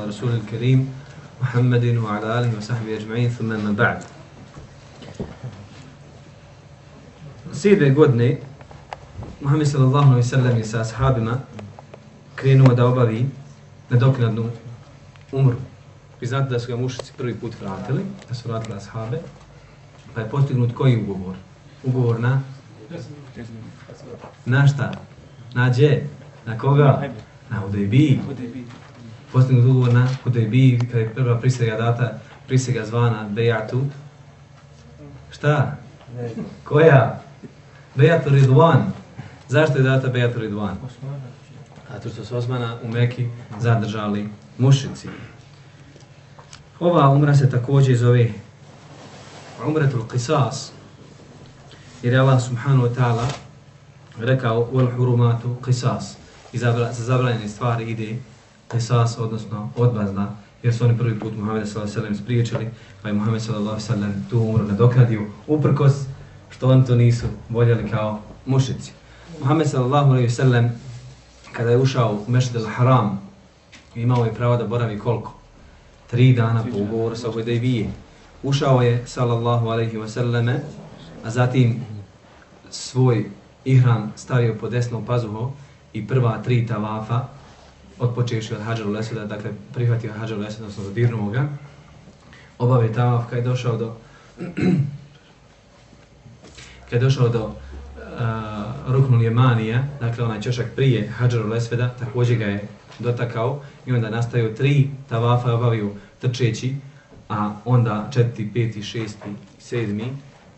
على رسول الكريم محمد وعلى آله وصحبه أجمعين ثم من بعد Sjedve godine Muhammed sallallahu alaihi sallam je sa ashabima krenuo da obavi nedoknadnu umru. Vi znate da su ga mušici prvi put vratili, da su vratili ashabe, pa je postignut koji ugovor? Ugovor na? Na šta? Na dje? Na koga? Na Udejbi. Postignut ugovor na Udejbi, kada je prva prisega data, prisega zvana Bejatu. Šta? Koja? Bejatu Ridwan. Zašto je data Bejatu Ridwan? Zato što su Osmana u Meki zadržali mušici. Ova umra se također zove Umretul Qisas, jer je Allah subhanahu wa ta'ala rekao wal hurumatu qisas i za zabranjene stvari ide qisas odnosno odmazna, jer su oni prvi put Muhammed sallallahu alejhi ve sellem spriječili pa je Muhammed sallallahu alejhi ve sellem tu umru nadoknadio uprkos što oni to nisu voljeli kao mušici Muhammed sallallahu alejhi ve sellem kada je ušao u Mešid al-Haram imao je pravo da boravi koliko? Tri dana po ugovoru sa Hudejbije. Ušao je sallallahu alejhi ve a zatim svoj ihram stavio po desnom pazuho i prva tri tavafa odpočeši od Hadžaru Leseda, dakle prihvatio Hadžaru Leseda, odnosno zadirnuo ga, obavio tavaf kad je došao do kada je došao do uh, Ruknul Jemanija, dakle onaj čošak prije Hadžaru Lesveda, također ga je dotakao i onda nastaju tri tavafa obavio trčeći, a onda četiri, peti, šesti, sedmi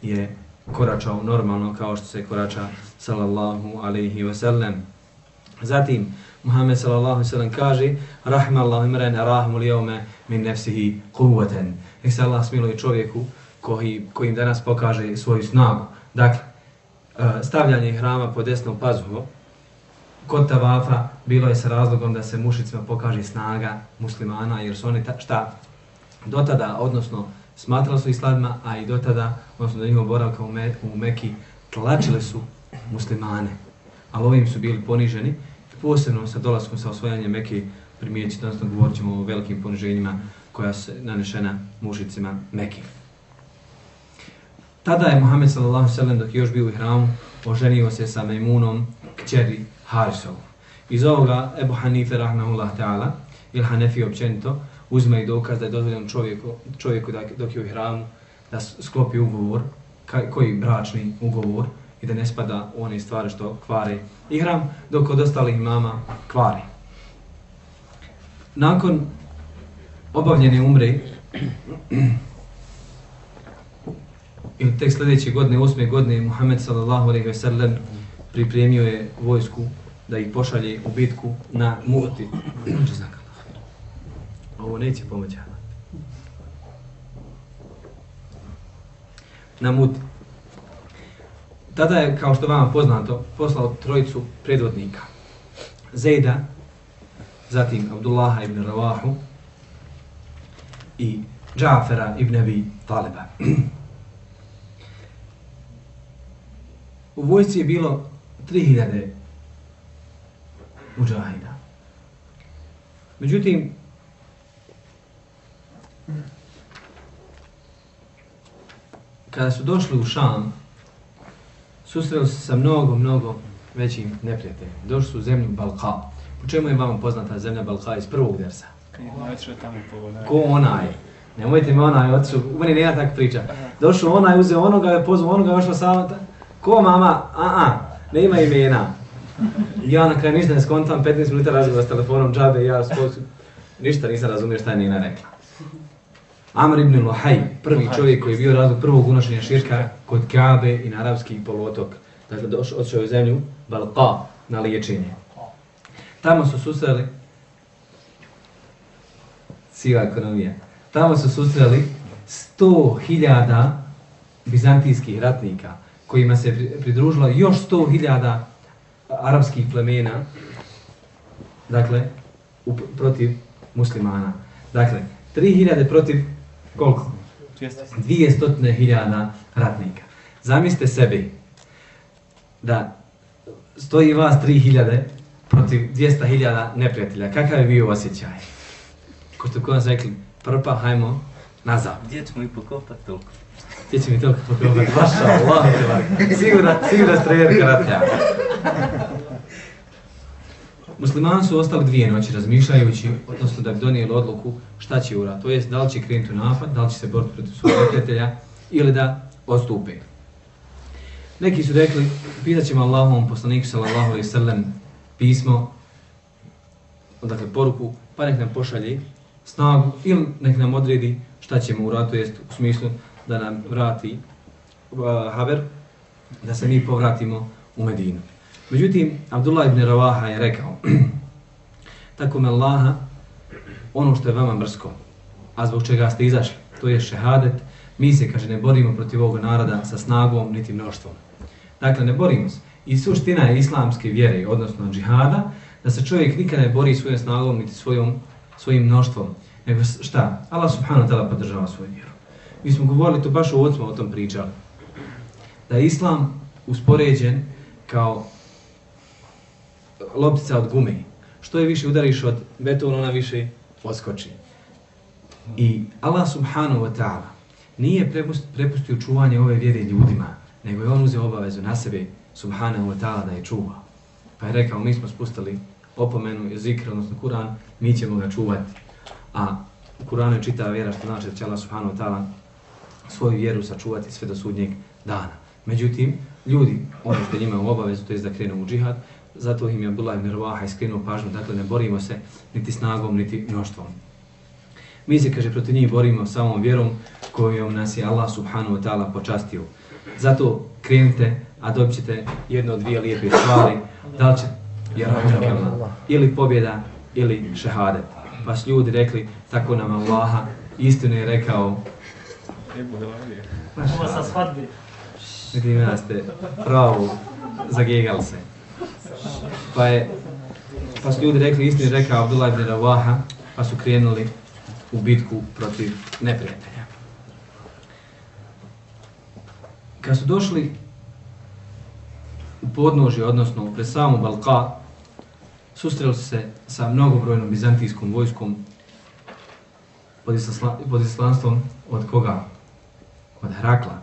je koračao normalno kao što se korača sallallahu alaihi wasallam. Zatim, Muhammed sallallahu alejhi wa sallam kaže Rahma Allah imren rahmu lijome min nefsihi kuvaten. Nek se Allah smiluje čovjeku koji, kojim danas pokaže svoju snagu. Dakle, e, stavljanje hrama po desnom pazuhu kod tavafa bilo je sa razlogom da se mušicima pokaže snaga muslimana jer su oni ta, šta do tada, odnosno smatrali su islamima, a i do tada, odnosno do njihova boravka u, Me, u Meki, tlačili su muslimane. Ali ovim su bili poniženi, posebno sa dolaskom sa osvojanjem Mekke, primijeći, odnosno govorit ćemo o velikim poniženjima koja se nanešena mušicima Mekke. Tada je Muhammed sallallahu sallam dok je još bio u hramu, oženio se sa Mejmunom, kćeri Harisov. Iz ovoga Ebu Hanife rahmahullah ta'ala, ili Hanefi općenito, uzme i dokaz da je dozvoljeno čovjeku, čovjeku da, dok je u hramu da sklopi ugovor, kaj, koji bračni ugovor i da ne spada u one stvari što kvare i hram, dok od ostalih mama kvari. Nakon obavljene umre, ili tek sljedeće godine, osme godine, Muhammed sallallahu alaihi ve sellem pripremio je vojsku da ih pošalje u bitku na Mu'ti. Ovo neće pomoći Na mut. Tada je, kao što vam poznato, poslao trojicu predvodnika. Zejda, zatim Abdullaha ibn Ravahu i Džafera ibn Abi Taliba. U vojci je bilo 3000 muđahida. Međutim, kada su došli u Šam, susreli se sa mnogo, mnogo većim neprijateljima. Došli su u zemlju Balka. Po čemu je vama poznata zemlja Balka iz prvog versa? Ko onaj? Nemojte me onaj otišu, u meni nema tak priča. Došao onaj, uzeo onoga, je pozvao onoga, ošao samo Ko mama? A, a, ne ima imena. Ja na kraju ništa ne skontam, 15 minuta razgovor s telefonom, džabe, ja sposu, ništa nisam razumio šta je Nina rekla. Amr ibn Luhaj, prvi čovjek koji je bio razlog prvog unošenja širka kod Kabe i na arapski poluotok. Dakle, došao odšao u zemlju Balqa na liječenje. Tamo su susreli siva ekonomija. Tamo su susreli 100.000 bizantijskih ratnika kojima se pridružilo još 100.000 arapskih plemena dakle, u, protiv muslimana. Dakle, 3000 protiv koliko? 200.000 ratnika. Zamislite sebi da stoji vas 3000 protiv 200.000 neprijatelja. Kakav je bio osjećaj? ko što kod nas rekli, prpa, hajmo, nazad. Gdje ćemo i pokopat toliko? Gdje će mi toliko pokopat, vaša Allah, sigurno, sigurno strejer karatja. Muslimani su ostali dvije noći razmišljajući, odnosno da bi donijeli odluku šta će urat, To jest da li će krenuti u napad, da li će se boriti protiv svojeg neprijatelja ili da odstupe. Neki su rekli, pitat ćemo Allahom poslaniku sallallahu alaihi sallam pismo, dakle poruku, pa nek nam pošalje snagu ili nek nam odredi šta ćemo urat, to jest u smislu da nam vrati uh, haber, da se mi povratimo u Medinu. Međutim, Abdullah ibn Ravaha je rekao, tako me Allaha, ono što je vama mrsko, a zbog čega ste izašli, to je šehadet, mi se, kaže, ne borimo protiv ovog naroda sa snagom niti mnoštvom. Dakle, ne borimo se. I suština je islamske vjere, odnosno džihada, da se čovjek nikada ne bori svojom snagom niti svojom, svojim mnoštvom. Nego šta? Allah subhanahu ta'ala podržava svoju vjeru. Mi smo govorili to baš u ocma o tom pričali. Da je islam uspoređen kao loptica od gume. Što je više udariš od betona, ona više oskoči. I Allah subhanahu wa ta'ala nije prepustio čuvanje ove vjere ljudima, nego je on uzeo obavezu na sebe subhanahu wa ta'ala da je čuva. Pa je rekao, mi smo spustili opomenu i zikr, odnosno Kur'an, mi ćemo ga čuvati. A u Kur'anu je čitava vjera što znači da će Allah subhanahu wa ta'ala svoju vjeru sačuvati sve do sudnjeg dana. Međutim, ljudi, ono što njima u obavezu, to je da krenu u džihad, zato im je Abdullah ibn Rvaha iskrenuo pažnju, dakle ne borimo se niti snagom, niti mnoštvom. Mi se, kaže, protiv njih borimo samom vjerom kojom nas je Allah subhanahu wa ta'ala počastio. Zato krenite, a dobit ćete jedno od dvije lijepe stvari, da li će ili pobjeda, ili šehadet. Pa su ljudi rekli, tako nam Allaha, istinu je rekao, Ovo sa svadbi. Vidim ja ste pravo zagegali se. Pa je, pa su ljudi rekli, istinu rekao Abdullah ibn Ravaha, pa su krenuli u bitku protiv neprijatelja. Kad su došli u podnožje, odnosno pred samu Balka, susreli se sa mnogobrojnom bizantijskom vojskom pod, isla, pod islanstvom od koga? Od Herakla.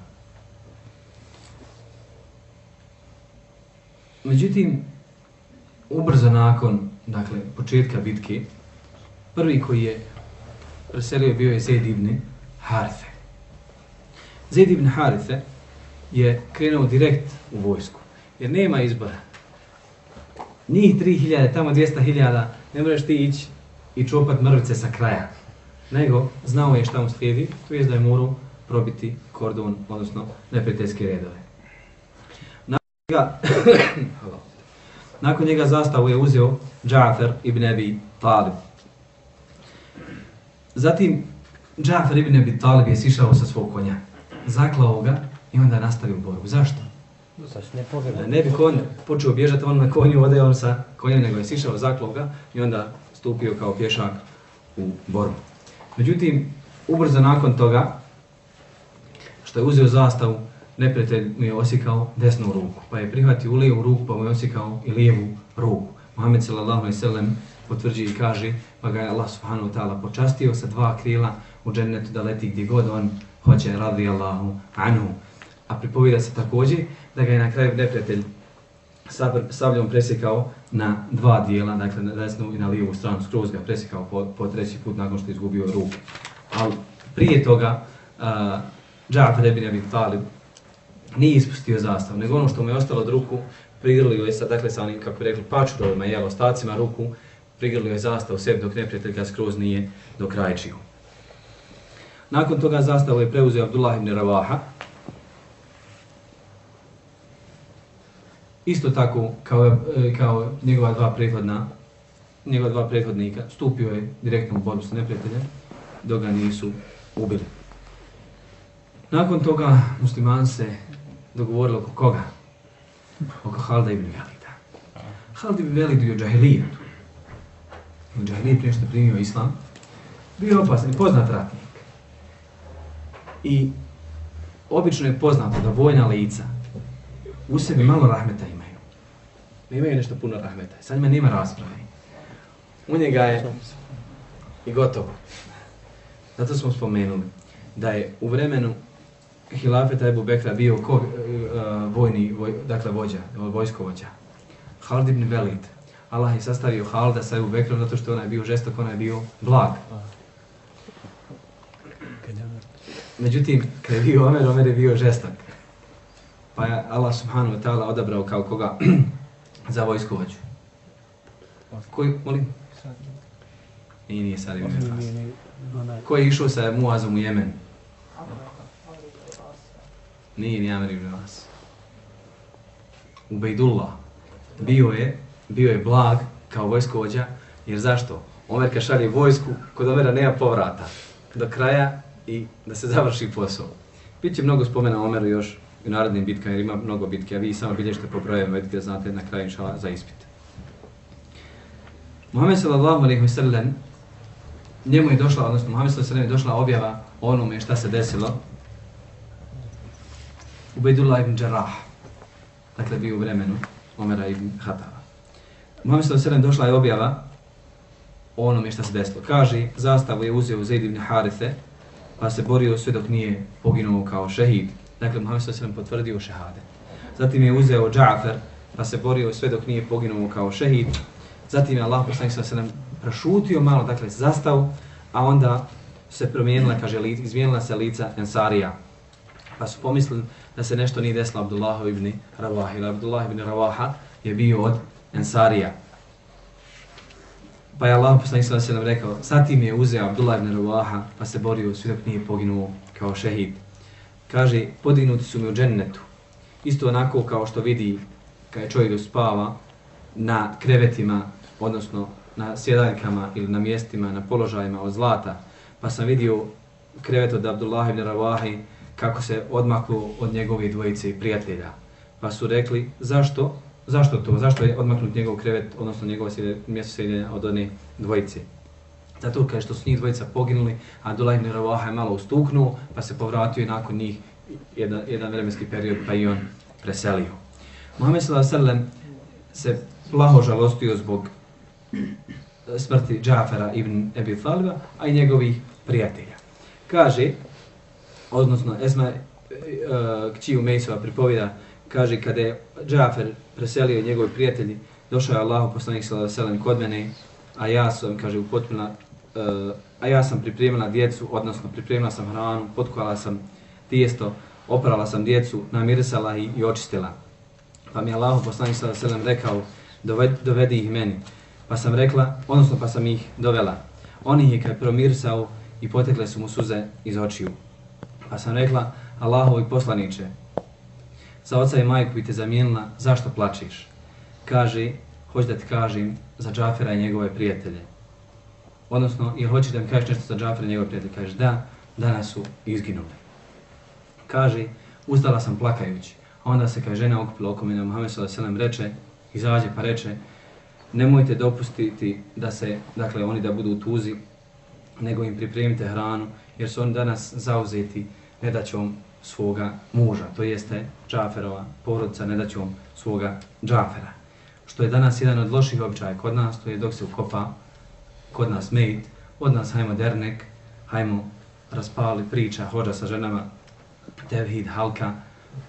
Međutim, ubrzo nakon dakle, početka bitke, prvi koji je preselio bio je Zaid ibn Harithe. Zaid ibn Harithe je krenuo direkt u vojsku, jer nema izbora. Njih 3000, tamo 200.000, ne možeš ti ići i čopat mrvice sa kraja. Nego, znao je šta mu slijedi, to je da je morao probiti kordon, odnosno neprijateljske redove. Nakon njega, nakon njega zastavu je uzeo Džafer ibn Abi Talib. Zatim, Džafer ibn Abi Talib je sišao sa svog konja, zaklao ga i onda nastavio borbu. Zašto? Ne, ne bi konj počeo bježati on na konju, ode on sa konjem, nego je sišao, zaklao ga i onda stupio kao pješak u borbu. Međutim, ubrzo nakon toga, što je uzeo zastavu, neprijatelj mu je osikao desnu ruku, pa je prihvatio lijevu ruku, pa mu je osikao i lijevu ruku. Muhammed sallallahu alejhi ve sellem potvrđuje i kaže, pa ga je Allah subhanahu wa ta'ala počastio sa dva krila u džennetu da leti gdje god on hoće, radi Allahu anhu. A pripovida se također da ga je na kraju neprijatelj sabljom presjekao na dva dijela, dakle na desnu i na lijevu stranu, skroz ga presjekao po, po treći put nakon što je izgubio ruku. Ali prije toga, uh, Džafar ibn Abi Talib nije ispustio zastav, nego ono što mu je ostalo od ruku, prigrlio je sa, dakle, sa onim, kako bi rekli, pačurovima, jel, ostacima ruku, prigrlio je zastav u sebi dok neprijatelj ga skroz nije do krajčio. Nakon toga zastavu je preuzeo Abdullah ibn Ravaha, isto tako kao, e, kao njegova dva prethodna njegova dva prethodnika stupio je direktno u borbu sa neprijateljem dok ga nisu ubili. Nakon toga musliman se dogovorili oko koga? Oko Halda ibn Velida. Halda ibn Velid je džahilijetu. U džahilijet nešto primio islam, bio opasan i poznat ratnik. I obično je poznato da vojna lica u sebi malo rahmeta imaju. Ne imaju nešto puno rahmeta. Sa njima nema rasprave. U njega je i gotovo. Zato smo spomenuli da je u vremenu hilafeta Ebu Bekra bio ko, uh, vojni, voj, dakle vođa, vojskovođa. Halid ibn Velid. Allah je sastavio Halida sa Ebu Bekrom zato što onaj bio žestok, onaj bio blag. Međutim, kad je bio Omer, Omer je bio žestak. Pa je Allah subhanahu wa ta'ala odabrao kao koga za vojskovođu. Koji, molim? Nije, nije sad ibn Ko je išao sa Muazom u Jemen? Nije ni Amir ibn As. Ubejdullah. Bio je, bio je blag kao vojskovođa, jer zašto? Omer kad šalje vojsku, kod Omera nema povrata do kraja i da se završi posao. Biće mnogo spomena Omeru još u narodnim bitkama, jer ima mnogo bitke, a vi samo bilježite po brojevima bitke, znate na kraju inšala za ispit. Muhammed sallallahu alaihi wa sallam, njemu je došla, odnosno Muhammed sallallahu alaihi wa sallam je došla objava onome šta se desilo Ubejdullah ibn Jarrah, dakle bio u vremenu Omera ibn Hatava. Muhammed sallallahu alaihi došla je objava o onome što se desilo. Kaže, zastavu je uzeo Zaid ibn Harithe, pa se borio sve dok nije poginuo kao šehid. Dakle, Muhammed sallallahu potvrdio šehade. Zatim je uzeo Džafer, pa se borio sve dok nije poginuo kao šehid. Zatim je Allah poslanik sa prošutio malo, dakle zastav, a onda se promijenila, kaže, izmijenila se lica Ensarija. Pa su pomislili da se nešto nije desilo Abdullahu ibn Ravaha, ili Abdullah ibn Ravaha je bio od Ensarija. Pa je Allah poslanik sa selem rekao, "Satim je uzeo Abdullah ibn Ravaha, pa se borio sve dok nije poginuo kao šehid. Kaže, podignuti su mi u džennetu. Isto onako kao što vidi kada čovjek spava na krevetima odnosno na sjedaljkama ili na mjestima, na položajima od zlata, pa sam vidio krevet od Abdullah ibn Ravahi kako se odmaklo od njegove dvojice prijatelja. Pa su rekli, zašto? Zašto to? Zašto je odmaknut njegov krevet, odnosno njegovo mjesto sjedinja od one dvojice? Zato kaže što su njih dvojica poginuli, a Abdullah ibn Ravaha je malo ustuknuo, pa se povratio i nakon njih jedan, jedan vremenski period, pa i on preselio. Muhammed s.a.v. se plaho žalostio zbog e, smrti Džafera ibn Ebi Thaliba, a i njegovih prijatelja. Kaže, odnosno Esma e, e, uh, kći Mejsova pripovida, kaže kada je Džafer preselio njegovi prijatelji, došao je Allah poslanik sallallahu kod mene, a ja sam, kaže, upotpuna, uh, e, a ja sam pripremila djecu, odnosno pripremila sam hranu, potkovala sam tijesto, oprala sam djecu, namirisala i, i očistila. Pa mi je Allah poslanik sallallahu rekao, dovedi, dovedi ih meni. Pa sam rekla, odnosno pa sam ih dovela. On ih je kad promirsao i potekle su mu suze iz očiju. Pa sam rekla, Allahovi poslaniče, za oca i majku bi te zamijenila, zašto plačiš? Kaže, hoću da ti kažem za Džafera i njegove prijatelje. Odnosno, je hoće da mi kažeš nešto za Džafera i njegove prijatelje? Kaže, da, danas su izginuli. Kaže, ustala sam plakajući. A onda se kaže žena okupila oko mene, Muhammed s.a.v. reče, izađe pa reče, nemojte dopustiti da se, dakle, oni da budu u tuzi, nego im pripremite hranu, jer su oni danas zauzeti nedaćom svoga muža, to jeste Džaferova porodica nedaćom svoga Džafera. Što je danas jedan od loših običaja kod nas, to je dok se ukopa kod nas mejt, od nas hajmo dernek, hajmo raspali priča, hođa sa ženama, tevhid, halka,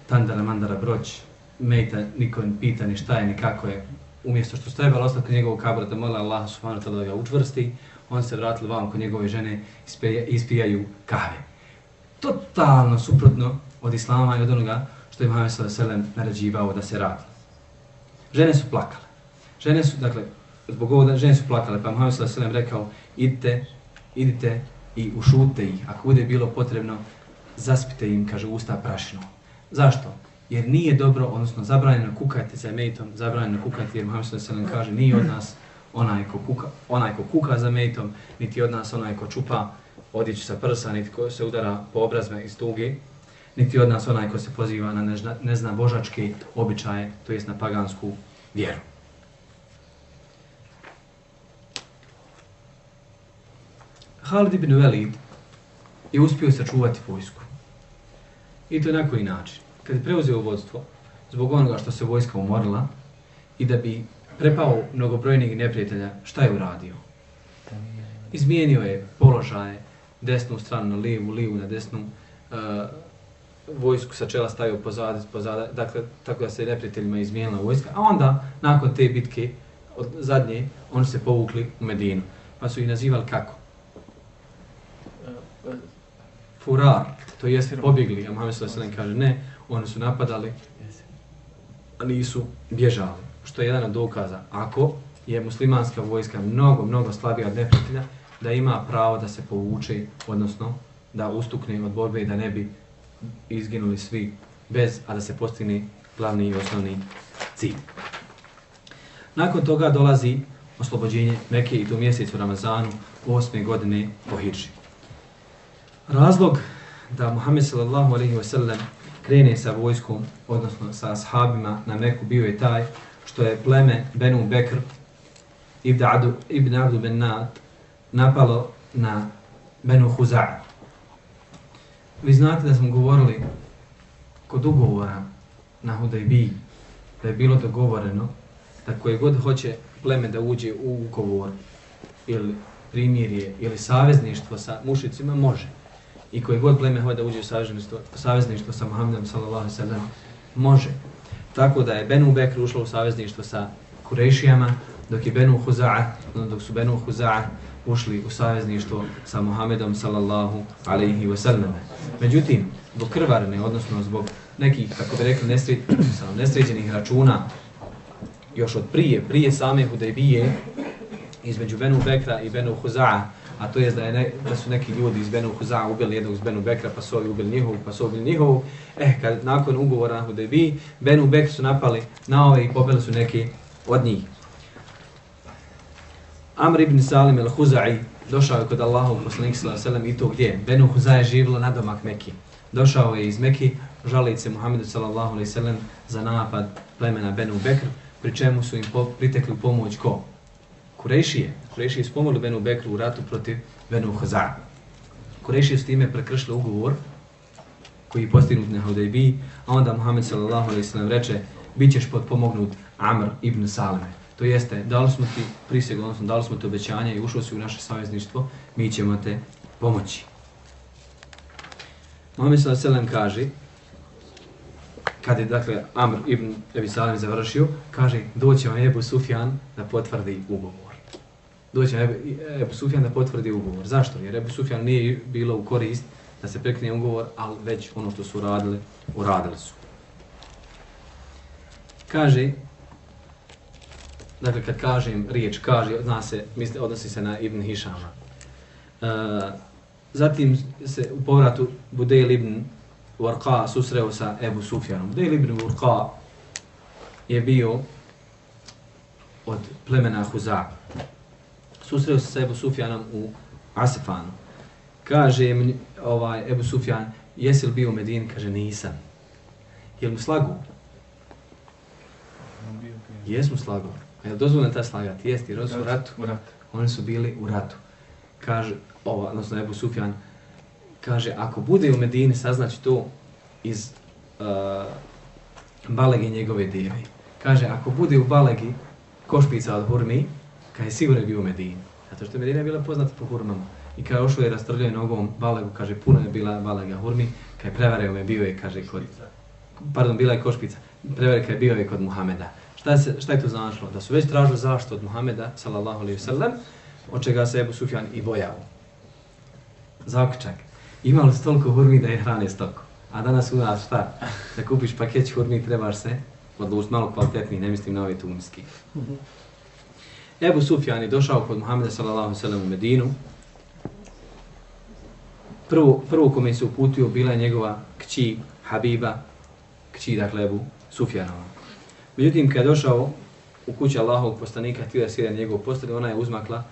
tandara, mandara, broć, mejta, niko ne pita ni šta je, ni kako je, umjesto što ste ostati kod njegovog kabra da mola Allah subhanahu wa da ga učvrsti, on se vratili vam kod njegove žene i ispijaju kave. Totalno suprotno od Islama i od onoga što je Muhammed s.a.v. naređivao da se radi. Žene su plakale. Žene su, dakle, zbog ovoga žene su plakale, pa Muhammed s.a.v. rekao, idite, idite i ušute ih. Ako bude bilo potrebno, zaspite im, kaže, usta prašinom. Zašto? jer nije dobro, odnosno zabranjeno kukati za mejtom, zabranjeno kukati jer Muhammed s.a.v. kaže nije od nas onaj ko, kuka, onaj ko kuka za mejtom, niti od nas onaj ko čupa odjeću sa prsa, niti ko se udara po obrazme iz tuge, niti od nas onaj ko se poziva na nezna, nezna božačke običaje, to jest na pagansku vjeru. Halid ibn Velid je uspio sačuvati vojsku. I to na koji način kad je preuzeo vodstvo, zbog onoga što se vojska umorila, i da bi prepao mnogobrojnih neprijatelja, šta je uradio? Izmijenio je položaje, desnu stranu na lijevu, lijevu na desnu, uh, vojsku sa čela stavio pozad, pozad, dakle, tako da se neprijateljima izmijenila vojska, a onda, nakon te bitke, od zadnje, oni se povukli u Medinu, pa su ih nazivali kako? Furar, to jest pobjegli, a Muhammed s.a.v. kaže ne, oni su napadali, a nisu bježali, što je jedan od dokaza. Ako je muslimanska vojska mnogo, mnogo slabija od neprijatelja, da ima pravo da se povuče, odnosno da ustukne od borbe i da ne bi izginuli svi bez, a da se postigne glavni i osnovni cilj. Nakon toga dolazi oslobođenje Mekke i to mjesec u Ramazanu osme godine po Hidži. Razlog da Muhammed sallallahu alaihi wa sallam krene sa vojskom, odnosno sa ashabima na Meku bio je taj što je pleme Benu Bekr ibn Abdu, ibn Abdu ben napalo na Benu Huza'a. Vi znate da smo govorili kod ugovora na Hudajbi, da je bilo dogovoreno da koje god hoće pleme da uđe u ugovor ili primirje ili savezništvo sa mušicima, može. I koje god pleme hoće da uđe u savezništvo, savezništvo sa Muhammedom sallallahu sallam, može. Tako da je Benu Bekr ušlo u savezništvo sa Kurešijama, dok je Benu Huza'a, dok su Benu Huza'a ušli u savezništvo sa Muhammedom sallallahu alaihi wa sallam. Međutim, zbog krvarne, odnosno zbog nekih, kako bi rekli, nesređenih računa, još od prije, prije same Hudejbije, između Benu Bekra i Benu Huza'a, a to je da, je ne, da su neki ljudi iz Benu Huza'a ubili jednog iz Benu Bekra, pa su ovi ubili njihovu, pa su ubili njihovu. Eh, kad nakon ugovora na Hudejbiji, Benu Bekra su napali na ove i pobili su neki od njih. Amr ibn Salim el-Huza'i došao je kod Allahov poslanik sallallahu alejhi ve i to gdje? Benu Huza je živjelo na domak Mekki. Došao je iz Mekki, žaliti se Muhammedu sallallahu alejhi ve sellem za napad plemena Benu Bekr, pri čemu su im po, pritekli pomoć ko? Kurešije. Kurešije su pomogli Benu Bekru u ratu protiv Benu Huza. Kurešije su time prekršili ugovor koji je postignut na Hudejbi, a onda Muhammed sallallahu alejhi ve sellem reče: "Bićeš potpomognut Amr ibn Salim." To jeste, dali smo ti priseg, odnosno dali smo ti obećanje i ušao si u naše savezništvo, mi ćemo te pomoći. Mohamed s.a.v. kaže, kad je dakle Amr ibn Ebi Salim završio, kaže doće vam Ebu Sufjan da potvrdi ugovor. Doće vam Ebu Sufjan da potvrdi ugovor. Zašto? Jer Ebu Sufjan nije bilo u korist da se prekne ugovor, ali već ono što su uradili, uradili su. Kaže, dakle kad kažem riječ kaže zna se misli odnosi se na Ibn Hišama. Uh, zatim se u povratu Budejl ibn Warqa susreo sa Ebu Sufjanom. Budejl ibn Warqa je bio od plemena Huza. Susreo se sa Ebu Sufjanom u Asifanu. Kaže ovaj Ebu Sufjan, jesi li bio u Medini? Kaže, nisam. Je mu slagu? Jesmo slagu. A je dozvoljeno ta slagati? Jeste, jer oni su u ratu. U ratu. Oni su bili u ratu. Kaže, ova, odnosno Ebu Sufjan, kaže, ako bude u Medini, saznaći to iz uh, balegi njegove djeve. Kaže, ako bude u balegi košpica od hurmi, kaže, sigurno je bio u Medini. Zato što je Medina bila poznata po hurmama. I kada je rastrljio nogom balegu, kaže, puno je bila balega hurmi, kaže, prevareo me bio je, kaže, kod... Pardon, bila je košpica. Prevareo je bio je kod Muhameda. Šta, se, šta je to značilo? Da su već tražili zašto od Muhameda, sallallahu alaihi sallam, od čega se Ebu Sufjan i bojao. Zaključak. Imali su toliko hurmi da je hrane stoko. A danas u nas šta? Da kupiš pakeć hurmi trebaš se odlučiti malo kvalitetniji, ne mislim na ove tunski. Ebu Sufjan je došao kod Muhameda sallallahu alaihi sallam u Medinu. Prvo, prvo kome se uputio bila je njegova kći Habiba, kći dakle Ebu Sufjanova. Međutim, kad je došao u kuću Allahovog postanika, htio da sjede na njegov postelj, ona je uzmakla,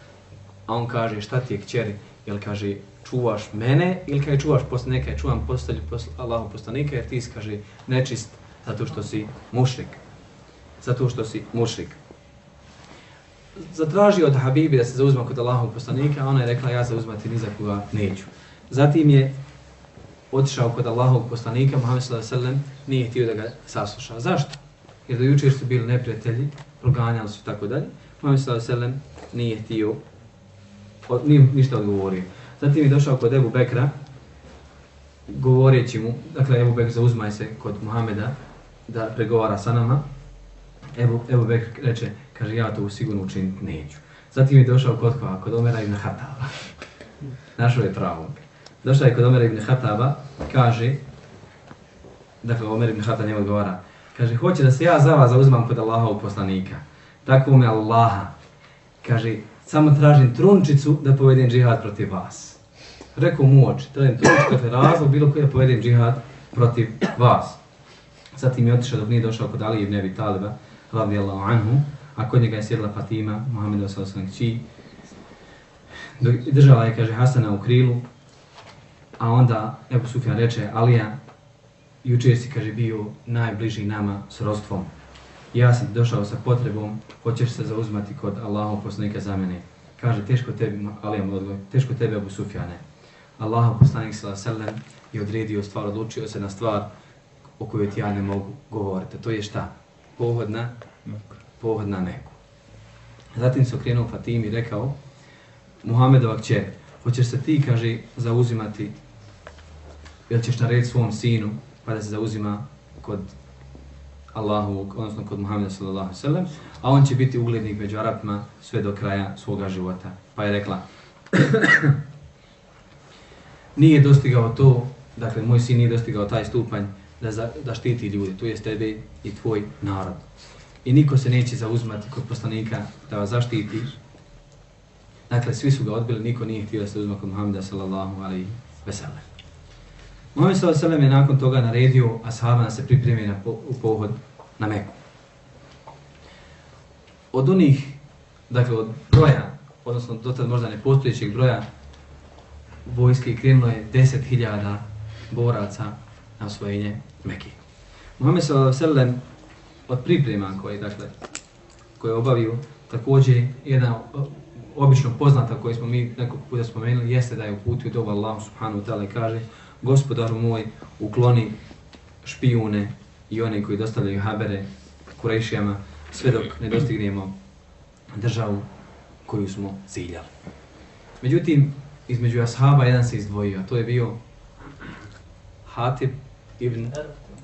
a on kaže, šta ti je kćeri? Jel kaže, čuvaš mene ili kaže, čuvaš postanika? Čuvam postelj posl Allahov postanika, jer ti si, kaže, nečist zato što si mušrik. Zato što si mušrik. Zatražio od Habibi da se zauzma kod Allahovog postanika, a ona je rekla, ja se uzmati ni za koga neću. Zatim je otišao kod Allahovog poslanika, Muhammed s.a.v. nije htio da ga sasluša. Zašto? Jer do jučer su bili neprijatelji, proganjali su i tako dalje. Muhammed sallallahu alejhi ve nije htio od, nije ništa odgovorio. Zatim je došao kod Ebu Bekra, govoreći mu, dakle Ebu Bekr zauzmaj se kod Muhameda da pregovara sa nama. Ebu, Ebu Bekr reče, kaže ja to sigurno učiniti neću. Zatim je došao kod kova, kod Omera ibn Hataba. Našao je pravo. Došao je kod Omera ibn Hataba, kaže, dakle Omer ibn Hataba njemu odgovara, kaže, hoće da se ja za vas zauzmam kod Allaha u poslanika. Tako me Allaha, kaže, samo tražim trunčicu da povedem džihad protiv vas. Rekao mu oči, tražim trunčicu, dakle razlog bilo koji da povedem džihad protiv vas. Zatim je otišao dok nije došao kod Ali ibn Abi Taliba, radijallahu anhu, a kod njega je sjedla Fatima, Muhammed Osvalsan kći. Držala je, kaže, Hasana u krilu, a onda Ebu Sufjan reče, Alija, jučer si, kaže, bio najbliži nama s rostvom. Ja sam došao sa potrebom, hoćeš se zauzmati kod Allahov poslanika za mene. Kaže, teško tebi, Alija mu odgovor, teško tebe Abu Sufjane. Allahov poslanik sallallahu alejhi ve je odredio stvar, odlučio se na stvar o kojoj ti ja ne mogu govoriti. To je šta? Pohod na, pohod na Meku. Zatim se okrenuo Fatimi i rekao, Muhammedova će, hoćeš se ti, kaže, zauzimati, jel ćeš narediti svom sinu, pa da se zauzima kod Allahu, odnosno kod Muhammeda sallallahu sallam, a on će biti uglednik među Arapima sve do kraja svoga života. Pa je rekla, nije dostigao to, dakle, moj sin nije dostigao taj stupanj da, za, da štiti ljudi, tu je tebe i tvoj narod. I niko se neće zauzmati kod poslanika da vas zaštiti. Dakle, svi su ga odbili, niko nije htio da se uzma kod Muhammeda sallallahu alaihi vesellem. Muhammed sallallahu alaihi je nakon toga naredio ashaba da se pripremi na po, u pohod na Meku. Od onih, dakle od broja, odnosno do tad možda nepostojećeg broja vojske krenulo je 10.000 boraca na osvojenje Mekke. Muhammed sallallahu alaihi od priprema koje, dakle, koje obavio, također jedna obično poznata koju smo mi nekog puta spomenuli, jeste da je uputio do Allahu subhanahu wa ta'ala i kaže gospodaru moj, ukloni špijune i one koji dostavljaju habere kurejšijama, sve dok ne dostignemo državu koju smo ciljali. Međutim, između ashaba jedan se izdvojio, a to je bio Hatib ibn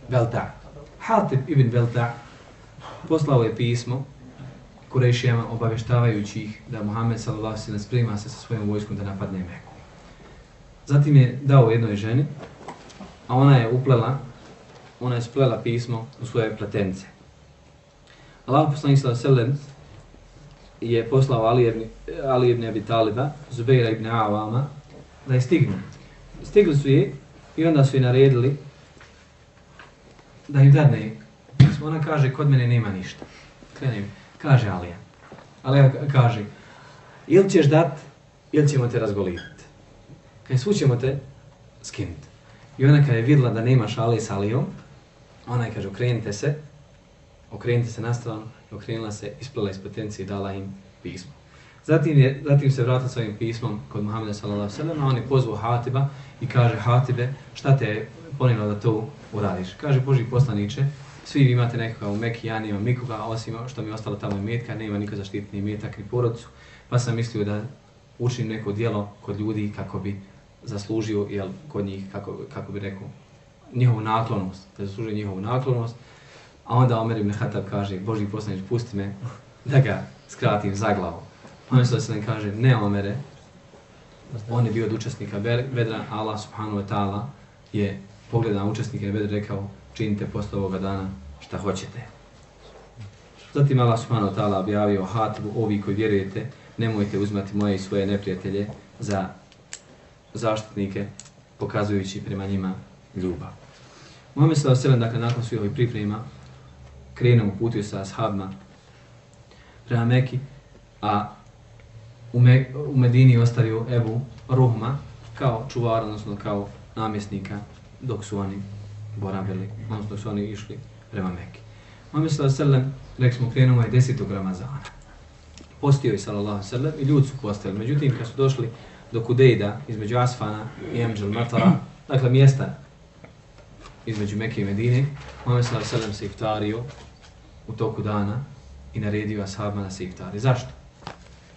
Velta. Hatib ibn Velta poslao je pismo kurejšijama obavještavajući ih da Muhammed s.a.v. sprema se sa svojom vojskom da napadne Meku. Zatim je dao jednoj ženi, a ona je uplela, ona je splela pismo u svoje pletence. Allah poslanik sallallahu je poslao Ali ibn, Ali ibn Abi Taliba, Zubeira ibn Awama, da je stignu. Stigli su je i onda su je naredili da im dadne pismo. Ona kaže, kod mene nema ništa. Krenem, kaže Alija. Alija kaže, ili ćeš dat, ili ćemo te razgoliti kaj svu ćemo te skinuti. I ona kada je vidjela da nema Ali s Alijom, ona je kaže okrenite se, okrenite se na stranu, okrenila se, isplela iz potencije i dala im pismo. Zatim, je, zatim se vratila svojim pismom kod Muhammeda sallallahu sallam, a on je pozvao Hatiba i kaže Hatibe, šta te je ponijelo da to uradiš? Kaže Boži poslaniče, svi vi imate nekoga u Mekiji, ja nemam nikoga, osim što mi je ostalo tamo metka, nema niko zaštitni metak ni porodcu, pa sam mislio da učim neko dijelo kod ljudi kako bi zaslužio jel, kod njih, kako, kako bi rekao, njihovu naklonost, da zaslužio njihovu naklonost, a onda Omer ibn Hatab kaže, Boži poslanič, pusti me da ga skratim za glavu. Omer se kaže, ne Omere, on je bio od učesnika Bedra, Allah subhanahu wa ta'ala je pogledao na učesnike Bedra rekao, činite posle ovoga dana šta hoćete. Zatim Allah subhanahu wa ta'ala objavio Hatibu, ovi koji vjerujete, nemojte uzmati moje i svoje neprijatelje za zaštitnike, pokazujući prema njima ljubav. Muhammed sallallahu alejhi dakle nakon svih ovih priprema krenuo putio sa ashabima prema Meki, a u, Me, u Medini ostavio Ebu Ruhma kao čuvar, odnosno kao namjesnika dok su oni boravili, odnosno dok su oni išli prema Meki. Muhammed sallallahu alejhi ve rekli smo krenuo je 10. Ramazana. Postio je sallallahu alejhi ve i ljudi su postali. Međutim kad su došli do Kudejda, između Asfana i Emđel Matara, dakle mjesta između Mekke i Medine, Muhammed sallallahu alejhi ve sellem se iftario u toku dana i naredio ashabima da se iftari. Zašto?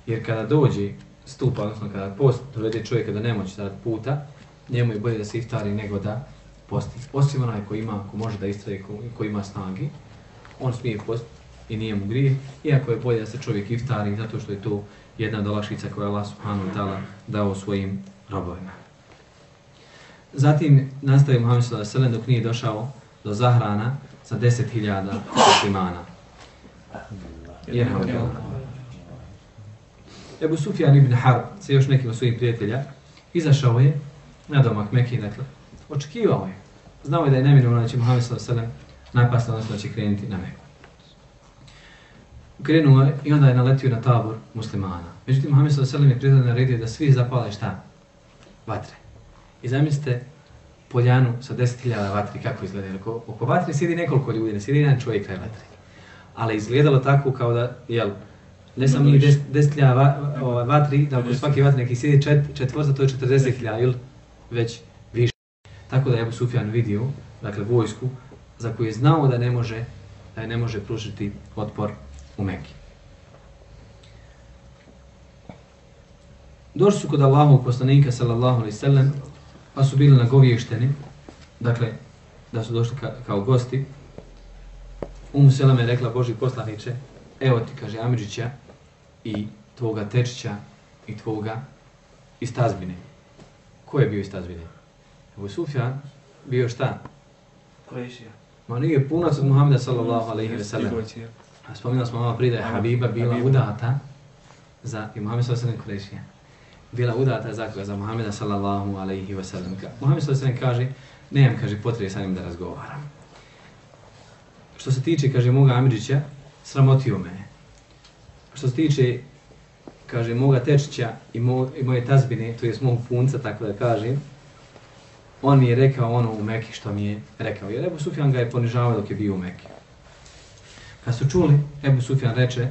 Jer kada dođe stupa, odnosno kada post dovede čovjeka do nemoći zarad puta, njemu je bolje da se iftari nego da posti. Osim onaj ko ima, ko može da istraje, ko, ko ima snagi, on smije post i nije mu grije, iako je bolje da se čovjek iftari, zato što je to jedna dolašica koja Allah subhanahu wa ta'ala dao svojim robovima. Zatim nastavi Muhammed sallallahu alejhi ve dok nije došao do zahrana sa 10.000 muslimana. Ebu Sufjan ibn Harb sa još nekim svojim prijatelja izašao je na domak Mekke, dakle, očekivao je. Znao je da je neminovno da će Muhammed sallallahu alejhi ve napasti, odnosno da će krenuti na Meku. Krenuo je i onda je naletio na tabor muslimana. Međutim, Muhammed ve sellem je naredio da svi zapale šta? Vatre. I zamislite poljanu sa 10.000 vatri, kako izgleda? Oko, oko vatri sjedi nekoliko ljudi, ne sjedi jedan čovjek kraj vatri. Ali izgledalo tako kao da, jel, ne samo ni 10.000 va, ovaj, vatri, da oko svake vatri neki sjedi čet, četvorca, to je 40.000 ili već više. Tako da je Ebu Sufjan vidio, dakle, vojsku, za koju je znao da ne može, da ne može pružiti otpor u Mekiji. Došli su kod Allahovog poslanika sallallahu alejhi ve sellem, pa su bili nagovješteni, dakle, da su došli ka, kao gosti. Um Seleme je rekla Boži poslaniče, evo ti, kaže Amidžića, i tvoga tečića, i tvoga iz tazbine. Ko je bio iz tazbine? Evo Sufjan bio šta? Kurešija. Ma nije punac od Muhammeda sallallahu alejhi ve sellem. Spominjali smo malo prije da je Habiba bila udata za i Muhammed sallallahu alejhi ve sellem bila udata za koga? Za Muhammeda sallallahu alaihi wa sallam. Muhammed sallallahu alaihi wa sallam kaže, nemam, kaže, potrebe sa njim da razgovaram. Što se tiče, kaže, moga Amidžića, sramotio me. Što se tiče, kaže, moga Tečića i, mo, i moje tazbine, to je mog punca, tako da kažem, on mi je rekao ono u Meki što mi je rekao. Jer Ebu Sufjan ga je ponižavao dok je bio u Meki. Kad su čuli, Ebu Sufjan reče,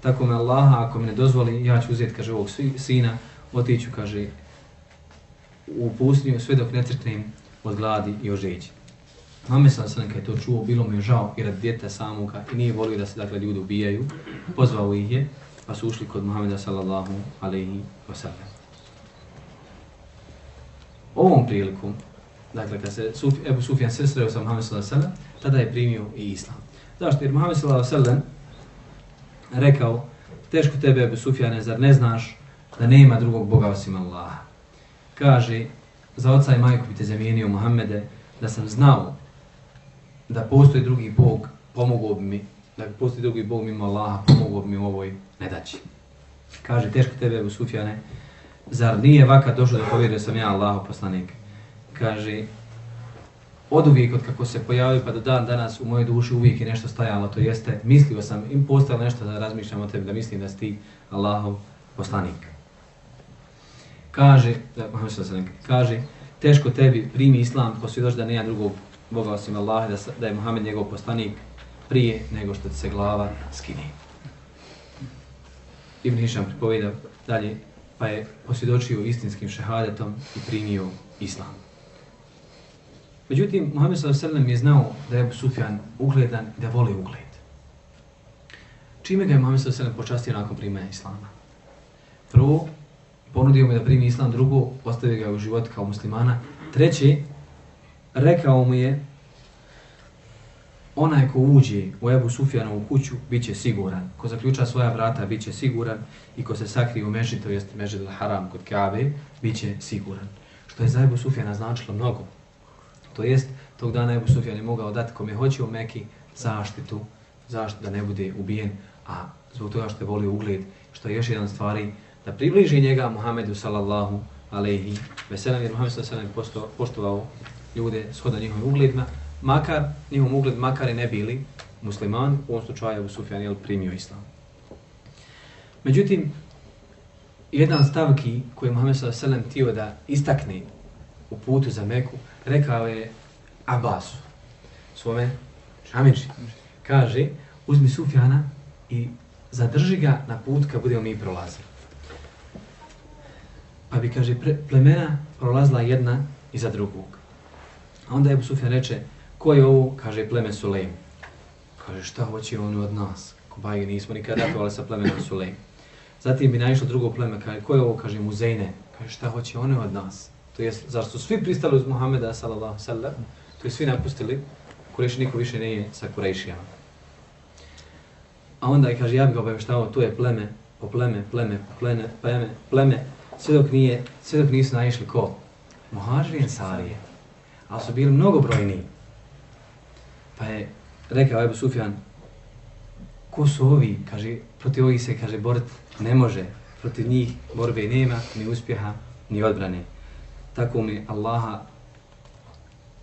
tako me Allaha, ako mi ne dozvoli, ja ću uzeti, kaže, ovog sina, otiću, kaže, u pustinju sve dok ne crknem od gladi i ožeći. Mame sam sam kad je to čuo, bilo mi je žao i rad djeta samoga i nije volio da se dakle ljudi ubijaju. Pozvao ih je, pa su ušli kod Muhammeda sallallahu alaihi wa sallam. Ovom prilikom, dakle kad se Ebu Sufjan sesreo sa Muhammed sallallahu alaihi wa sallam, tada je primio i islam. Zašto? Jer Muhammed s.a.v. rekao, teško tebe Ebu Sufjane, zar ne znaš da nema drugog Boga osim Allaha. Kaže, za oca i majku bi te zamijenio Muhammede, da sam znao da postoji drugi Bog, pomogao bi mi, da postoji drugi Bog mimo Allaha, pomogao bi mi u ovoj nedaći. Kaže, teško tebe, Ebu Sufjane, zar nije vaka došlo da povjerio sam ja Allahu poslanik? Kaže, od uvijek od kako se pojavio pa do dan danas u mojoj duši uvijek je nešto stajalo, to jeste, mislio sam, im postalo nešto da razmišljam o tebi, da mislim da si ti Allahov poslanik kaže, da, kaže, teško tebi primi islam, ko posvjedoči da nema drugog Boga osim Allah, da, da je Muhammed njegov poslanik prije nego što ti se glava skine. Ibn Hišam pripoveda dalje, pa je posvjedočio istinskim šehadetom i primio islam. Međutim, Muhammed s.a.v. je znao da je Abu Sufjan ugledan i da voli ugled. Čime ga je Muhammed s.a.v. počastio nakon primanja islama? Prvo, ponudio mu da primi islam, drugo, ostavio ga u život kao muslimana. Treći, rekao mu je, onaj ko uđe u Ebu Sufjanovu kuću, bit će siguran. Ko zaključa svoja vrata, bit će siguran. I ko se sakrije u Mežid, to jest Mežid al-Haram kod Kabe, bit će siguran. Što je za Ebu Sufjana značilo mnogo. To jest, tog dana Ebu Sufjan je mogao dati kome hoće u Meki zaštitu, zaštitu da ne bude ubijen, a zbog toga što je volio ugled, što je još jedan stvari, da približi njega Muhammedu sallallahu alaihi veselam, jer Muhammed sallallahu alaihi veselam poštovao ljude shoda njihovim ugledima, makar njihovom ugled, makar i ne bili musliman, u ovom slučaju Ebu Sufjan je primio islam. Međutim, jedan stavki koji Muhammed sallallahu alaihi veselam tio da istakne u putu za Meku, rekao je Abbasu, svome Amirži, kaže, uzmi Sufjana i zadrži ga na put kad budemo mi prolazili. Pa bi, kaže, pre, plemena prolazila jedna iza drugog. A onda Ebu Sufjan reče, ko je ovo? Kaže, pleme Sulejm. Kaže, šta hoće on od nas? Ko pa nismo nikada ratovali sa plemenom Sulejm. Zatim bi naišlo drugo pleme, kaže, ko je ovo, kaže, muzejne? Kaže, šta hoće one od nas? To jest, zar su svi pristali uz Muhammeda, sallallahu sallam, to je svi napustili, Kureši niko više nije sa Kurešijama. A onda je, kaže, ja bih ga obaveštavao, to je pleme, po pleme, pleme, po pleme, pleme, pleme, sve dok, nije, sve dok nisu naišli ko? Muhađri Ensarije. Ali su bili mnogobrojni. Pa je rekao Ebu Sufjan, ko su ovi, kaže, protiv ovih se, kaže, borit ne može, protiv njih borbe nema, ni uspjeha, ni odbrane. Tako mi Allaha,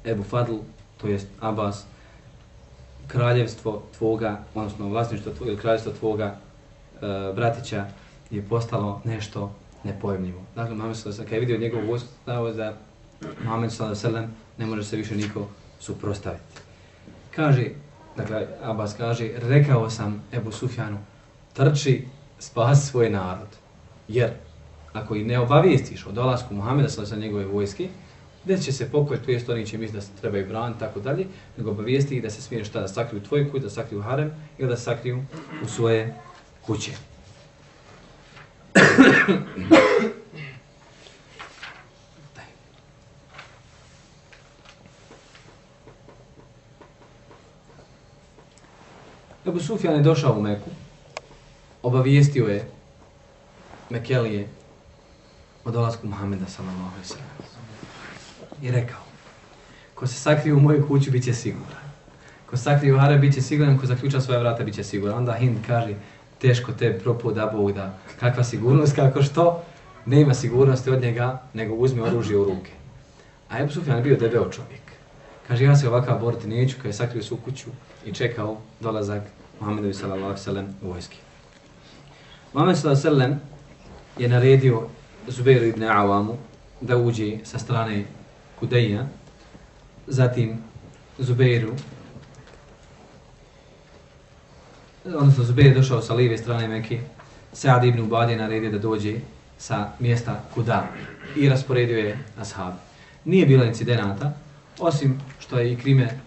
Ebu Fadl, to jest Abbas, kraljevstvo tvoga, odnosno vlasništvo tvoga, ili kraljevstvo tvoga e, bratića je postalo nešto nepojemljivo. Dakle, Muhammed sallallahu alejhi ve je vidio njegov vojsku, znao da Muhammed sallallahu alejhi ve sellem ne može se više niko suprotstaviti. Kaže, dakle, Abbas kaže, rekao sam Ebu Sufjanu, trči, spas svoj narod. Jer, ako i ne obavijestiš o dolasku Muhameda sa, alejhi njegove vojske, gdje će se pokoj tu jest oni će misliti da se trebaju braniti, tako dalje, nego obavijesti ih da se smije šta, da sakriju tvoj kuć, da sakriju harem ili da sakriju u svoje kuće. Ebu Sufjan je došao u Meku, obavijestio je Mekelije o dolazku Muhammeda sallallahu alaihi sallam. I rekao, ko se sakrije u moju kuću, bit će siguran. Ko se sakrije u Hare, bit će siguran, ko zaključa svoje vrata, bit će siguran. Onda Hind kaže, teško te propuda Bog da, kakva sigurnost, kako što, ne ima sigurnosti od njega, nego uzme oružje u ruke. A Ebu Sufjan je bio debeo čovjek. Kaže, ja se ovakav boriti neću, kada je sakrio su kuću i čekao dolazak Muhammedovi sallallahu sallam u vojski. Muhammed sallallahu sallam je naredio Zubeiru ibn Awamu da uđe sa strane Kudeja, zatim Zubeiru, odnosno Zubeir je došao sa lijeve strane Mekke, Saad ibn Ubad je naredio da dođe sa mjesta Kuda i rasporedio je ashab. Nije bilo incidenata, osim što je i Krime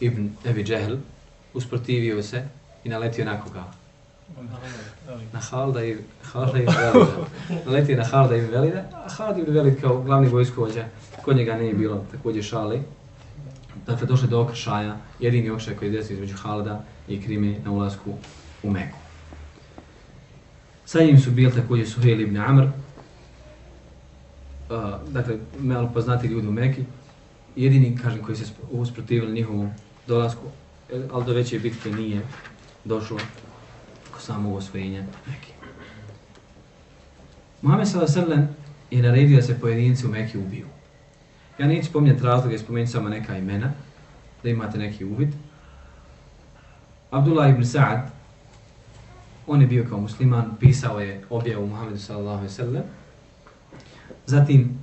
ibn Ebi Džehl usprotivio se i naletio na koga? Na Halda i Halda i Velida. Naletio na Halda i Velida, a Halda i Velid kao glavni vojskovođa, kod njega nije bilo također šali. Dakle, došli do okršaja, jedini okršaj koji je desio između Halda i Krime na ulazku u Meku. Sa njim su bili također Suhejl ibn Amr, uh, dakle, malo poznati ljudi u Meki, jedini, kažem, koji se usprotivili njihovom dolasku, ali do veće bitke nije došlo samog osvojenja Meki. Muhammed s.a.v. je naredio da se pojedinci u Meki ubiju. Ja neću spominjati razloge, spomenuti samo neka imena, da imate neki uvid. Abdullah ibn Sa'ad, on je bio kao musliman, pisao je objavu Muhammedu s.a.v. Zatim,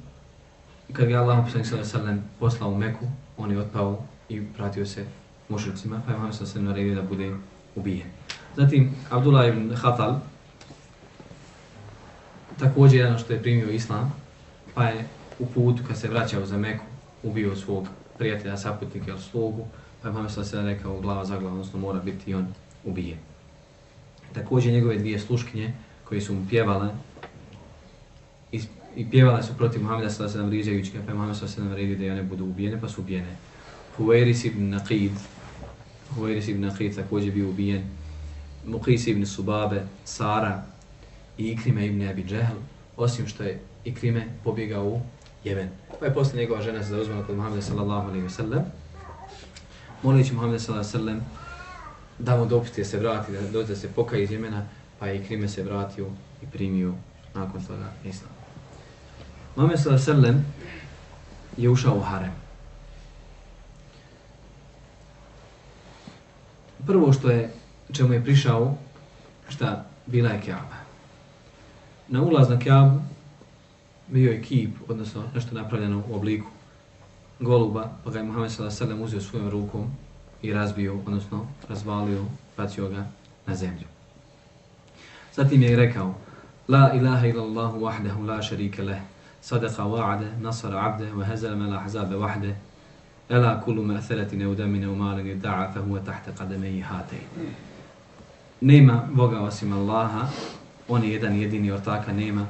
kad ga Allah poslanik sallallahu alejhi ve sellem poslao u Meku, on je otpao i vratio se mušricima, pa je Muhammed s.a.v. naredio da bude ubijen. Zatim Abdullah ibn Hatal, također jedan što je primio islam, pa je u putu kad se vraćao za Meku ubio svog prijatelja, saputnika ili slugu, pa je Muhammed se alejhi rekao glava za glavu, odnosno mora biti i on ubijen. Također njegove dvije sluškinje koje su mu pjevale i pjevale su protiv Muhammeda sallallahu alejhi ve sellem vrijeđajući ga, pa je Muhammed sallallahu alejhi ve sellem da one budu ubijene, pa su ubijene. Huwairis ibn Naqid, Huwairis ibn Naqid također bio ubijen. Muqis ibn Subabe, Sara i Ikrime ibn Abi Džehl, osim što je Ikrime pobjegao u Jemen. Pa je posle njegova žena se zauzmala kod Muhammeda sallallahu alejhi ve sellem. Molići Muhammeda sallallahu alejhi ve sellem da mu dopusti da se vrati, da dođe da se pokaje iz Jemena, pa je Ikrime se vratio i primio nakon toga islam. Muhammed sallallahu alejhi ve sellem je ušao u harem. Prvo što je čemu je prišao, šta, bila je Kiaba. Na ulaz na Kiabu bio je kip, odnosno nešto napravljeno u obliku goluba, pa ga je Muhammed s.a.v. uzeo svojom rukom i razbio, odnosno razvalio, patio ga na zemlju. Zatim je rekao, La ilaha illallahu wahdahu la sharika leh, sadaqa wa'ade, nasara abde, wa hezalama la hazabe wahde, ela kulu ma'thelati neudamine umalini da'a, fa huwa tahta qademe i hatej. Nema Boga osim Allaha, on je jedan jedini ortaka nema,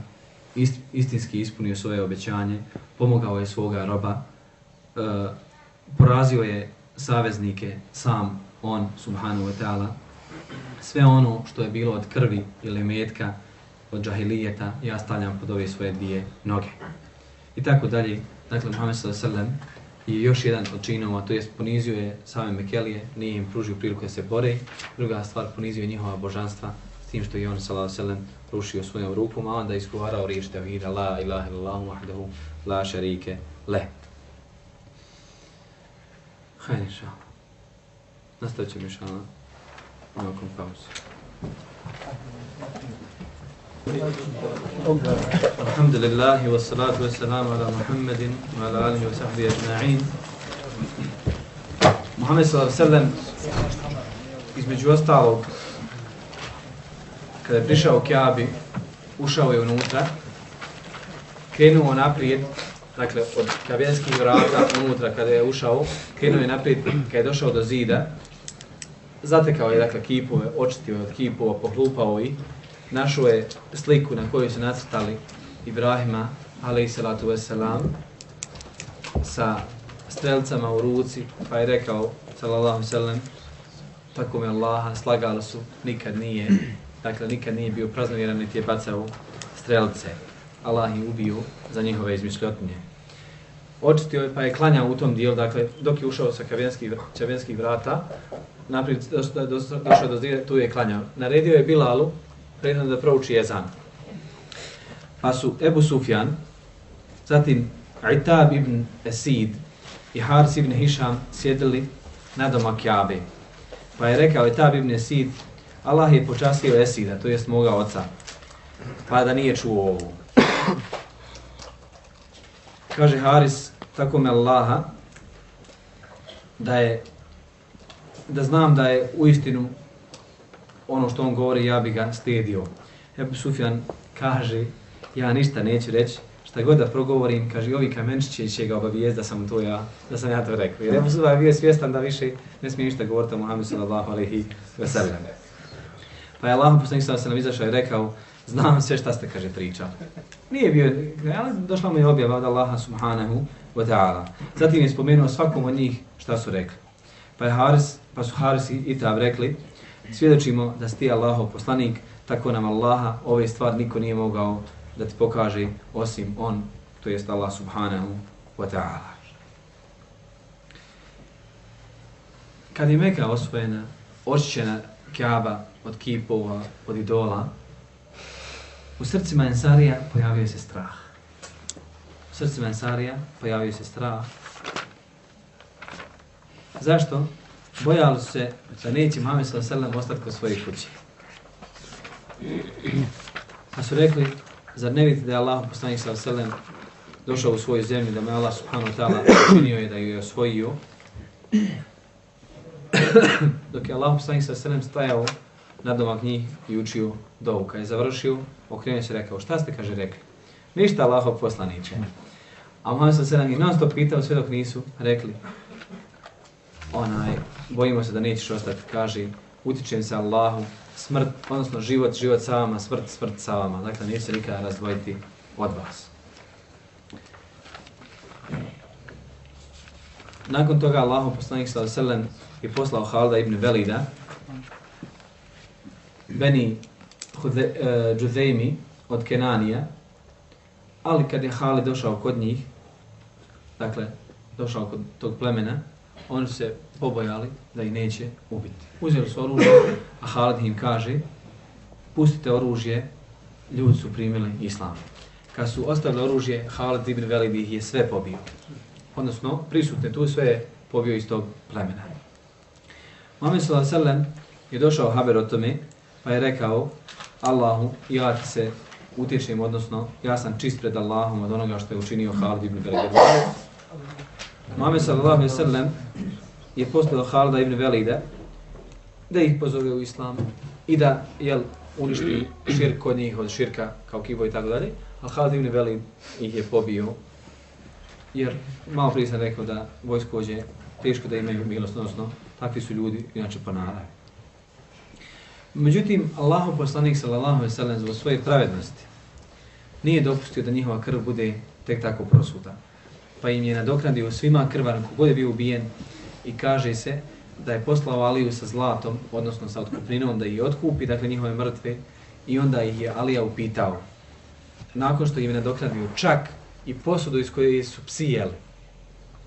ist, istinski ispunio svoje obećanje, pomogao je svoga roba, e, porazio je saveznike sam on, subhanahu wa ta'ala, sve ono što je bilo od krvi ili metka, od džahilijeta, ja stavljam pod ove svoje dvije noge. I tako dalje, dakle, Muhammed s.a.v je još jedan od činova, to jest ponizio je same Mekelije, nije im pružio priliku da se bore. Druga stvar, ponizio je njihova božanstva, s tim što je on s.a.v. rušio svojom rukom, a onda iskuvarao riječ tevhida, la ilaha illallah, mahdahu, la šarike, le. Hajde, inša. Nastavit ćemo inša Nakon pauze. الحمد لله والصلاة والسلام على محمد وعلى آله وصحبه أجمعين Muhammed sallallahu alejhi ve sellem između ostalog kada je prišao Kjabi, ušao je unutra, krenuo naprijed, dakle od kabijenskih vrata unutra kada je ušao, krenuo je naprijed kada je došao do zida, zatekao je dakle kipove, očitio je od kipova, pohlupao ih, našao je sliku na kojoj su nacrtali Ibrahima, alejselatu vesselam sa strelcama u ruci, pa je rekao, sallallahu sallam, tako mi Allaha, slagali su, nikad nije, dakle nikad nije bio praznovjeran, niti je bacao strelce. Allah ih ubio za njihove izmišljotnje. Očitio je, pa je klanjao u tom dijelu, dakle, dok je ušao sa kavenskih, kavijenskih vrata, naprijed došao do zira, tu je klanjao. Naredio je Bilalu, prethodno da prouči jezan. Pa su Ebu Sufjan, zatim Itab ibn Esid i Hars ibn Hisham sjedili na doma Kjabe. Pa je rekao Itab ibn Esid, Allah je počastio Esida, to jest moga oca, pa da nije čuo ovo. Kaže Haris, tako me Allaha, da je da znam da je u istinu ono što on govori, ja bi ga stedio. Ebu Sufjan kaže, ja ništa neću reći, šta god da progovorim, kaže, ovi kamenčići će ga obavijest da sam to ja, da sam ja to rekao. Jer Ebu Sufjan je bio svjestan da više ne smije ništa govoriti o Muhammedu sallallahu alaihi wa sallam. Pa je Allah poslanik sallallahu sallam izašao i rekao, znam sve šta ste, kaže, pričali. Nije bio, ali došla mu je objava od Allaha subhanahu wa ta'ala. Zatim je spomenuo svakom od njih šta su rekli. Pa, je Haris, pa su Haris i Itab rekli, svjedočimo da si ti Allahov poslanik, tako nam Allaha ove stvari niko nije mogao da ti pokaže osim on, to jest Allah subhanahu wa ta'ala. Kad je Meka osvojena, očićena Kaaba od kipova, od idola, u srcima Ensarija pojavio se strah. U srcima Ensarija pojavio se strah. Zašto? Bojali se da neće sa selam ostati kod svoje kuće. Pa su rekli, zar ne vidite da je Allah poslanik selam došao u svoju zemlju, da me Allah subhanahu ta'ala učinio je da ju je osvojio. Dok je Allah poslanik s.a.v. stajao na domak njih i učio dovu. Kad je završio, okrenuo se rekao, šta ste, kaže, rekli? Ništa Allahov poslaniće. A Muhammed s.a.v. je non stop pitao sve dok nisu rekli, onaj, bojimo se da nećeš ostati, kaže, utičem se Allahu, smrt, odnosno život, život sa vama, smrt, smrt sa vama. Dakle, neće se nikada razdvojiti od vas. Nakon toga Allahu poslanik sallallahu alejhi ve sellem je poslao Halda ibn Velida Beni e, Džuzejmi uh, od Kenanija, ali kad je Halid došao kod njih, dakle, došao kod tog plemena, oni se pobojali da ih neće ubiti. Uzeli su oružje, a Halid im kaže, pustite oružje, ljudi su primili islam. Kad su ostavili oružje, Halid ibn Velid ih je sve pobio. Odnosno, prisutne tu sve pobio iz tog plemena. Muhammed s.a.v. je došao Haber o tome, pa je rekao, Allahu, ja ti se utječem, odnosno, ja sam čist pred Allahom od onoga što je učinio Halid ibn Velid. Muhammed s.a.v je poslao Halda ibn Velida da ih pozove u islam i da jel, uništi širk kod njih od širka kao kibo i tako dalje. Al Halid ibn Velid ih je pobio jer malo prije sam rekao da vojskođe teško da imaju milost, odnosno takvi su ljudi inače po naravi. Međutim, Allahu poslanik sallallahu alejhi ve sellem zbog svoje pravednosti nije dopustio da njihova krv bude tek tako prosuta. Pa im je nadoknadio svima krvan kogod je bio ubijen i kaže se da je poslao Aliju sa zlatom, odnosno sa otkuprinom, da ih otkupi, dakle njihove mrtve, i onda ih je Alija upitao. Nakon što im je nadoknadio čak i posudu iz koje su psi jeli.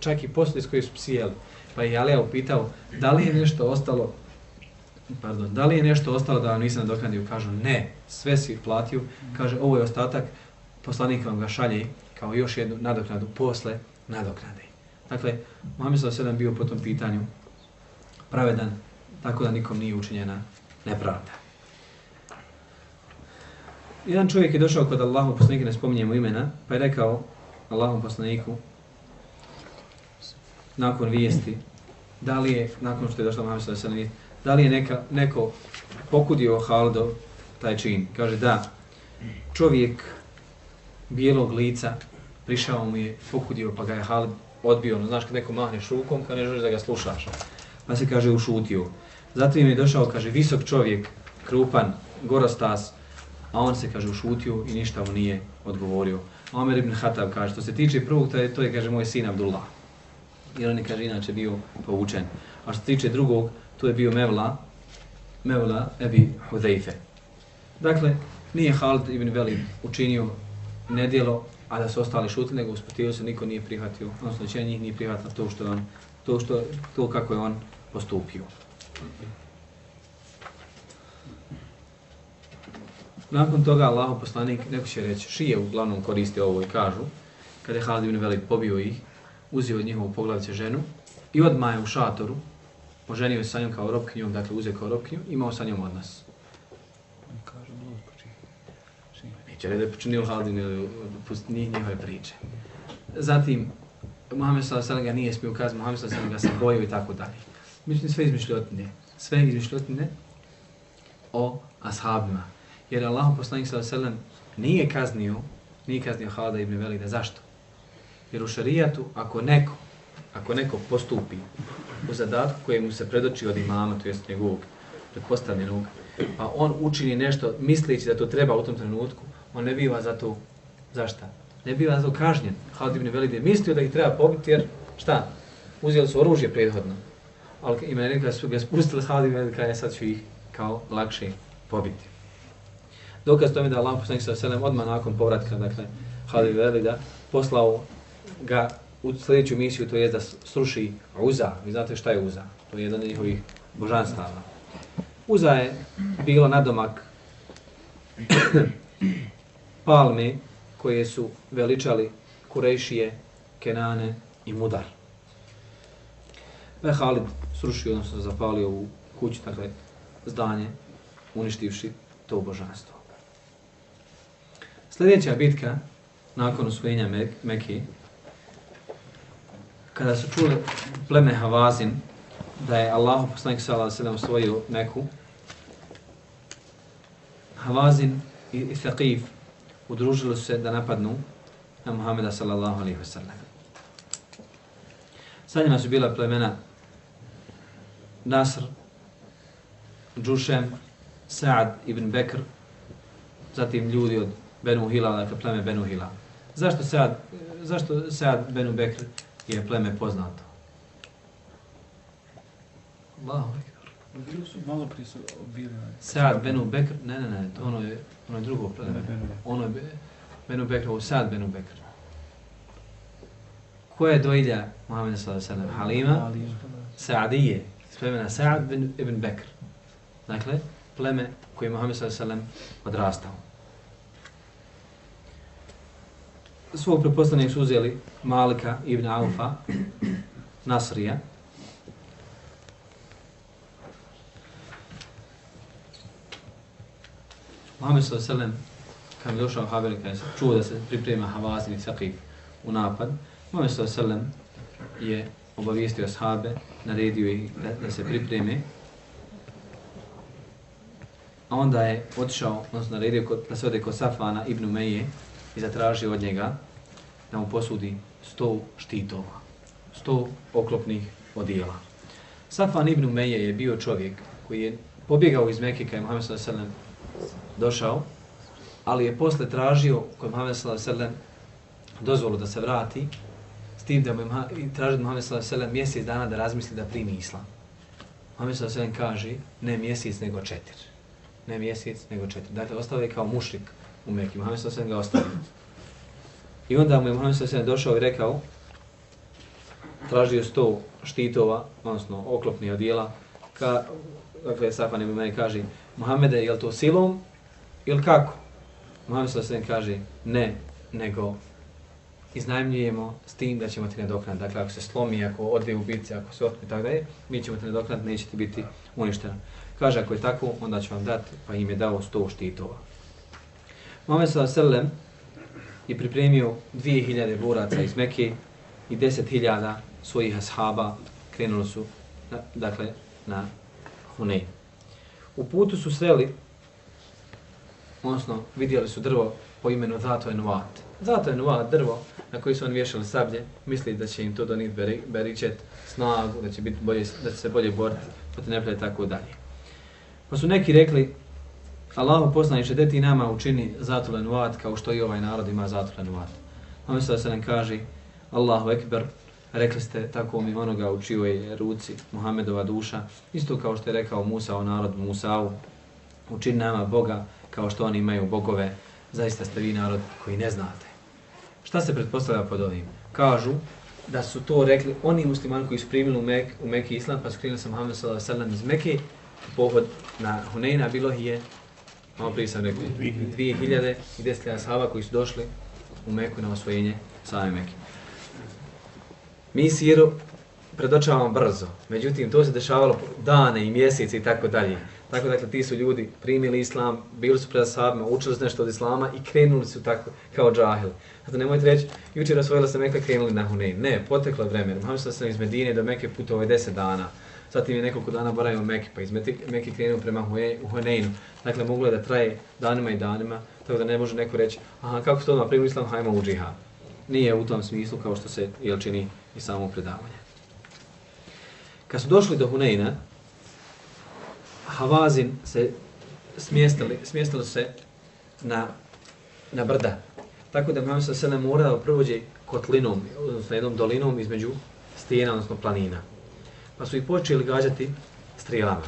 Čak i posudu iz koje su psi jeli. Pa je Alija upitao da li je nešto ostalo pardon, da li je nešto ostalo da vam nisam nadoknadio? Kažu ne, sve si platio. Kaže ovo je ostatak, poslanik vam ga šalje kao još jednu nadoknadu posle nadoknade. Dakle, Muhammed s.a.v. bio po tom pitanju pravedan, tako da nikom nije učinjena nepravda. Jedan čovjek je došao kod Allahu poslanika, ne spominjemo imena, pa je rekao Allahom poslaniku nakon vijesti, da li je, nakon što je došla Muhammed s.a.v. da li je neka, neko pokudio Haldo taj čin. Kaže da, čovjek bijelog lica prišao mu je, pokudio, pa ga je Halid odbio. No, znaš kad neko mahneš rukom, kad ne želiš da ga slušaš. Pa se kaže ušutio. Zatim je došao, kaže, visok čovjek, krupan, gorostas, a on se, kaže, ušutio i ništa mu nije odgovorio. Omer ibn Hatab kaže, što se tiče prvog, to je, to je kaže, moj sin Abdullah. Jer on je, kaže, inače bio poučen. A što se tiče drugog, to je bio Mevla, Mevla Ebi Hudejfe. Dakle, nije Halid ibn Velid učinio nedjelo, a da su ostali šutili, nego usputio se, niko nije prihvatio, odnosno većina njih nije prihvatila to što on, to što, to kako je on postupio. Nakon toga Allahu poslanik, neko će reći, šije uglavnom koriste ovo i kažu, kada je Halid ibn Velid pobio ih, uzio od njihovu poglavice ženu i odmah je u šatoru, oženio se sa njom kao robkinjom, dakle uze kao robkinju, imao sa njom odnos. Neće reći da je počinio Haldin ili pusti njih njihove priče. Zatim, Muhammed s.a.v. ga nije smio kazati, Muhammed s.a.v. ga se bojio i tako dalje. Mislim, sve izmišljotine. Sve izmišljotine o ashabima. Jer Allah poslanik s.a.v. nije kaznio, nije kaznio Halda ibn Velida. Zašto? Jer u šarijatu, ako neko, ako neko postupi u zadatku kojemu se predoči od imama, to jest njegovog pretpostavljenog, pa on učini nešto misleći da to treba u tom trenutku, on ne biva za to, zašta? Ne biva za to kažnjen. Halid ibn Velid je mislio da ih treba pobiti jer, šta? Uzeli su oružje prethodno. Ali ima je su ga spustili Halid ibn Velid, kada je sad ću ih kao lakše pobiti. Dokaz tome da Allah poslanik sa selem odmah nakon povratka, dakle, Halid ibn Velida, poslao ga u sljedeću misiju, to je da sruši Uza. Vi znate šta je Uza? To je jedan od njihovih božanstava. Uza je bilo nadomak palme koje su veličali Kurejšije, Kenane i Mudar. Ve Halid srušio, odnosno zapalio u kuću, dakle, zdanje, uništivši to božanstvo. Sljedeća bitka, nakon usvojenja Mek Mekije, kada su čuli pleme Havazin da je Allah poslanik sallallahu alejhi ve sellem osvojio Meku Havazin i Thaqif udružili se da napadnu na Muhameda sallallahu alejhi ve sellem. Sa njima su bila plemena Nasr, Džušem, Sa'ad ibn Bekr, zatim ljudi od Benu Hilal, dakle pleme Benu Hilal. Zašto Sa'ad, zašto Sa'ad Benu Bekr je pleme poznato. Allahu ekber. Bili su malo prije su. Sad Benu Bekr, ne, ne, ne, to ono je, ono je drugo pleme. Ono je Benu Bekr, ovo Sad Benu Bekr. Ko je dojlja Muhammeda sallallahu ve sellem? Halima Sa'dije, plemena Sa'd bin ibn Bekr. Dakle, pleme koje je Muhammed sallallahu ve sellem odrastao. svog prepostavljenog su uzeli Malika ibn Aufa, Nasrija. Muhammed sallallahu kad je došao Haber, kad je čuo da se priprema Havazin i Saqif u napad, Muhammed sallallahu je obavijestio sahabe, naredio ih da, da se pripreme, a onda je otišao, odnosno naredio kod, da se ode kod Safana ibn Meje i zatražio od njega da mu posudi 100 štitova, 100 oklopnih odijela. Safan ibn Umeje je bio čovjek koji je pobjegao iz Mekke kada je Muhammed s.a.v došao, ali je posle tražio kod Muhammed s.a.v. dozvolu da se vrati, s tim da mu je tražio Muhammed s.a.v. mjesec dana da razmisli da primi islam. Muhammed s.a.v. kaže, ne mjesec nego četiri. Ne mjesec nego četiri. Dakle, ostao je kao mušrik u Mekke. Muhammed s.a.v. ga ostavio. I onda mu je Muhammed s.a.v. došao i rekao, tražio sto štitova, odnosno oklopnih odjela, ka, dakle, Safan ibn meni kaže, Muhammede, je li to silom ili kako? Muhammed s.a.v. kaže, ne, nego iznajmljujemo s tim da ćemo ti nadoknati. Dakle, ako se slomi, ako ode u bitci, ako se otme, tako da je, mi ćemo ti nadoknati, neće ti biti uništeno. Kaže, ako je tako, onda ću vam dati, pa im je dao sto štitova. Muhammed s.a.v. je pripremio 2000 boraca iz Mekke i 10.000 svojih ashaba krenuli su, na, dakle, na Hunej. U putu su sreli, odnosno vidjeli su drvo po imenu Zato Enuat. Zato Enuat, drvo na koji su oni vješali sablje, misli da će im to doniti beri, beričet, snagu, da će, biti bolje, da će se bolje boriti pa te neprije tako dalje. Pa su neki rekli, Allahu poslaniče, da ti nama učini Zato Enuat kao što i ovaj narod ima Zato Enuat. On se da se nam kaže, Allahu Ekber, rekli ste tako mi onoga u čijoj ruci Muhammedova duša, isto kao što je rekao Musa o narod Musa'u, učini nama Boga kao što oni imaju bogove, zaista ste vi narod koji ne znate. Šta se pretpostavlja pod ovim? Kažu da su to rekli oni muslimani koji su primili u, Mek, u Meki Islam, pa su krenuli sa Muhammed s.a.v. iz Mekke, pohod na Huneyna bilo je, malo prije sam rekao, 2000 i 10.000 sahaba koji su došli u Meku na osvojenje same Mekke. Mi siru predočavamo brzo, međutim to se dešavalo dane i mjesece i tako dalje. Tako dakle ti su ljudi primili islam, bili su pred sahabima, učili su nešto od islama i krenuli su tako kao džahili. Zato nemojte reći, jučer osvojila se Mekka krenuli na Hunayn. Ne, poteklo je vremena. Muhammed sam iz Medine do Mekke putovao 10 dana. Zatim je nekoliko dana boravio u Mekke, pa iz Mekke krenuo prema Hunaynu. Dakle, moglo je da traje danima i danima, tako da ne može neko reći, aha, kako se to odmah primili islam, hajmo u džihad. Nije u tom smislu kao što se jel čini i samo predavanje. Kad su došli do Huneina, Havazin se smjestili, smjestili se na, na brda. Tako da Muhammed se ne morao prođe kotlinom, odnosno jednom dolinom između stijena, odnosno planina. Pa su ih počeli gađati strijelama.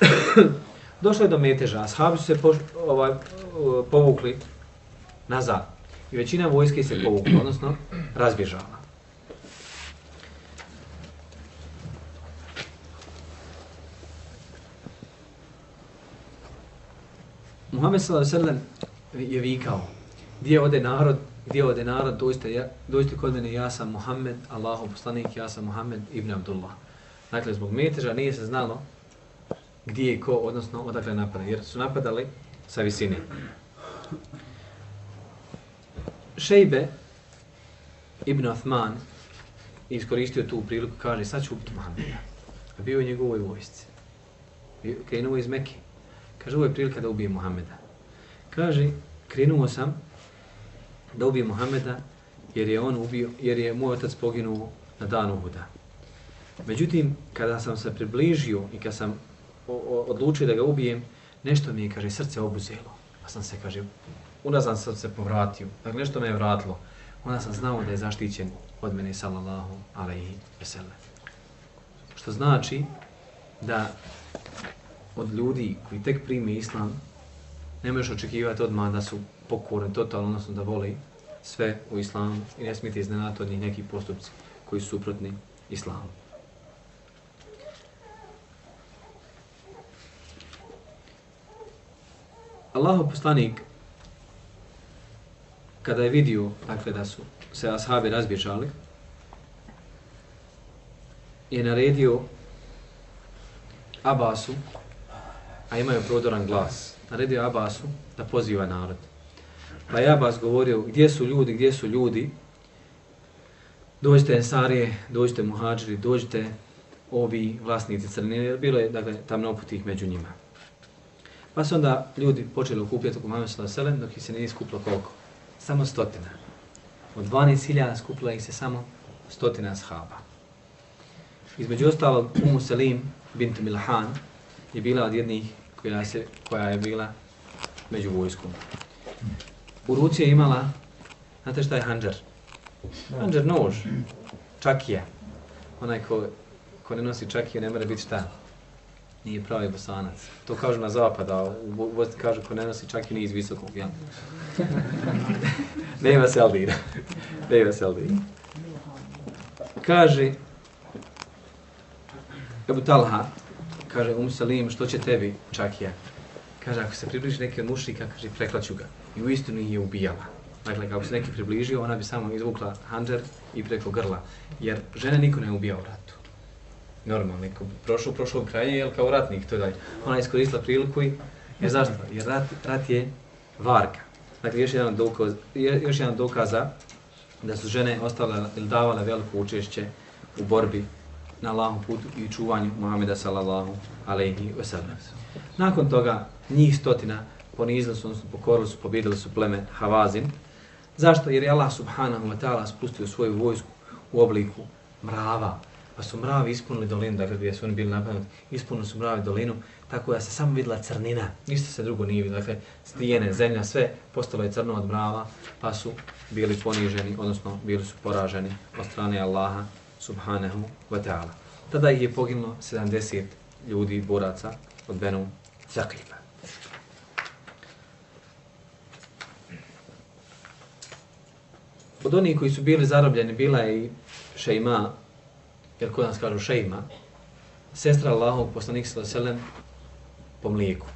Došlo je do meteža, ashabi su se po, ovaj, povukli nazad. I većina vojske se povukla, odnosno razbježala. Muhammed s.a.v. je vikao, gdje ode narod, gdje ode narod, dojste, ja, dojste kod mene, ja sam Muhammed, Allahu poslanik, ja sam Muhammed ibn Abdullah. Dakle, zbog meteža nije se znalo gdje je ko, odnosno odakle napada, jer su napadali sa visine. Šejbe ibn Othman iskoristio tu priliku, kaže, sad ću ubiti Muhammeda. Bio je njegovoj vojsci. Krenuo iz Mekke. Kaže, ovo je prilika da ubije Muhammeda. Kaže, krenuo sam da ubije Muhammeda jer je on ubio, jer je moj otac poginuo na dan Uhuda. Međutim, kada sam se približio i kada sam odlučio da ga ubijem, nešto mi je, kaže, srce obuzelo. Pa sam se, kaže, unazan sam se povratio. Dakle, nešto me je vratilo. Onda sam znao da je zaštićen od mene, sallallahu alaihi veselem. Što znači da od ljudi koji tek primi islam, ne možeš očekivati odmah da su pokorni totalno, odnosno da vole sve u islamu i ne smijete iznenati od njih neki postupci koji su suprotni islamu. Allahu poslanik kada je vidio dakle, da su se ashabi razbježali, je naredio Abasu, a imaju prodoran glas, naredio Abasu da poziva narod. Pa je Abas govorio, gdje su ljudi, gdje su ljudi, dođite Ensarije, dođite Muhađiri, dođite ovi vlasnici crnine, jer bilo je dakle, tamno oputih među njima. Pa su onda ljudi počeli okupljati oko Muhammed s.a.v. dok ih se nije skuplo koliko? Samo stotina. Od 12.000 skupila ih se samo stotina shaba. Između ostalog, Umu Selim, bint Milhan, je bila od jednih koja, se, koja je bila među vojskom. U ruci je imala, znate šta je hanđar? Hanđar nož, čakija. Onaj ko, ko ne nosi čakiju ne mora biti šta? Nije pravi bosanac. To kažu na zapad, a u Bosni kažu ko ne nosi čakiju nije iz visokog, jel? Nema se Aldira. Nema se Aldira. Kaže, Ebu Talha, kaže, um Salim, što će tebi čakija? Kaže, ako se približi neki od mušnika, kaže, preklaću ga. I u istinu je ubijala. Dakle, kako se neki približio, ona bi samo izvukla hanđer i preko grla. Jer žene niko ne ubija u ratu. Normalno, neko prošao prošao prošlom jel kao ratnik to dalje. Ona iskoristila priliku i, jer zašto? Jer rat, rat je varka. Dakle, još jedan, dokaz, još jedan dokaza da su žene ostale ili davale veliko učešće u borbi na Allahom putu i čuvanju Muhammeda sallallahu alaihi wa sallam. Nakon toga, njih stotina ponizili su, odnosno pokorili su, pobjedili su pleme Havazin. Zašto? Jer je Allah subhanahu wa ta'ala spustio svoju vojsku u obliku mrava. Pa su mravi ispunili dolinu, dakle gdje su oni bili napadnuti, ispunili su mravi dolinu, tako da se samo videla crnina, ništa se drugo nije vidjelo. Dakle, stijene, zemlja, sve postalo je crno od mrava, pa su bili poniženi, odnosno bili su poraženi od strane Allaha subhanahu wa ta'ala. Tada ih je poginulo 70 ljudi, boraca od Benu Zakiba. Od onih koji su bili zarobljeni bila je i Šejma, jer kod nas kažu Šejma, sestra Allahov poslanik sallallahu po mlijeku.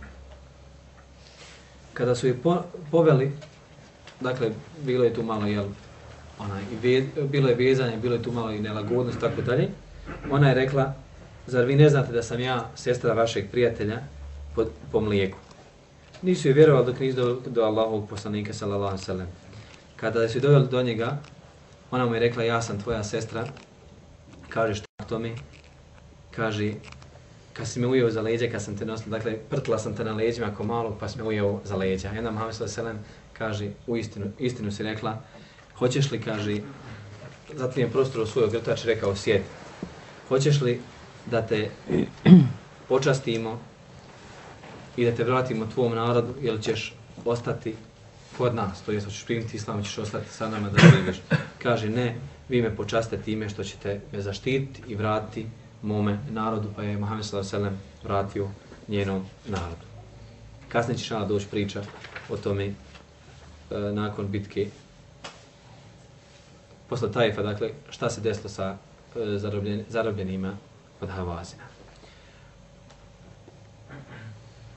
Kada su je po, poveli, dakle, bilo je tu malo, jel, ona, ve, bilo je vezanje, bilo je tu malo i nelagodnost, tako dalje, ona je rekla, zar vi ne znate da sam ja sestra vašeg prijatelja po, po mlijeku? Nisu je vjerovali dok nisu do, do Allahovog poslanika, sallallahu sallam. Kada su doveli do njega, ona mu je rekla, ja sam tvoja sestra, kaže šta to mi? Kaže, kad si me ujeo za leđa, kad sam te nosila, dakle, prtla sam te na leđima ako malog, pa si me ujeo za leđa. Jedna Muhammed sallam kaže, u istinu, istinu si rekla, hoćeš li, kaže, zatim je prostor u svoj ogrtač rekao, sjed, hoćeš li da te počastimo i da te vratimo tvom narodu, ili ćeš ostati kod nas, to jest hoćeš primiti islam, ćeš ostati sa nama da živiš. Kaže, ne, vi me počaste time što ćete me zaštititi i vratiti mome narodu, pa je Muhammed s.a.v. vratio njenom narodu. Kasnije će šala doći priča o tome e, nakon bitke posle Tajfa, dakle, šta se desilo sa e, zarobljen, zarobljenima od Havazina.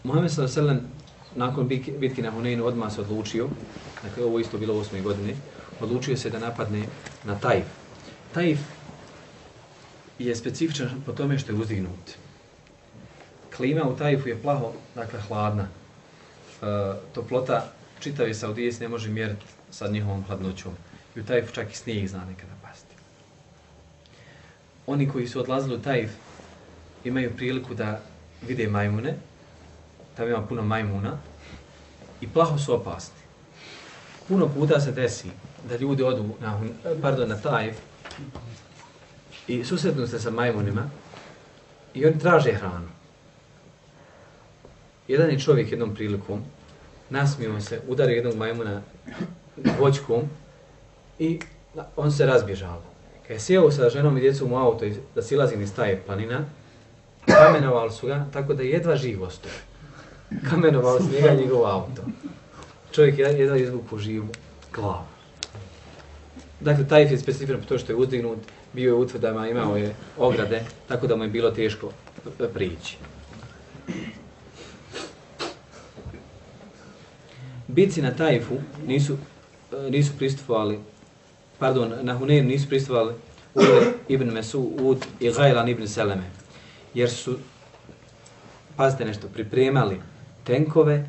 Muhammed s.a.v. nakon bitke na Huneinu odmah se odlučio, dakle, ovo isto bilo u 8. godine, odlučio se da napadne na Tajf. Tajf je specifičan po tome što je uzdignut. Klima u Tajfu je plaho, dakle hladna. E, toplota čitavi Saudijes ne može mjeriti sa njihovom hladnoćom. I u Tajfu čak i snijeg zna nekada pasti. Oni koji su odlazili u Tajf imaju priliku da vide majmune, tamo ima puno majmuna, i plaho su opasni. Puno puta se desi da ljudi odu na, pardon, na Tajf i susretnu se sa majmunima i oni traže hranu. Jedan je čovjek jednom prilikom nasmio se, udario jednog majmuna voćkom i on se razbježao. Kad je sjeo sa ženom i djecom u auto da silazi iz taje planina, kamenovali su ga tako da jedva živo stoje. Kamenovali su njega njegov auto. Čovjek je jedva izvuku živu glavu. Dakle, taj je specifičan po to što je uzdignut, bio je u utvrdama, imao je ograde, tako da mu je bilo teško prići. Bici na Tajfu nisu, e, nisu pristupovali, pardon, na Huneinu nisu pristupovali Ule ibn Mesud i Gajlan ibn Seleme, jer su, pazite nešto, pripremali tenkove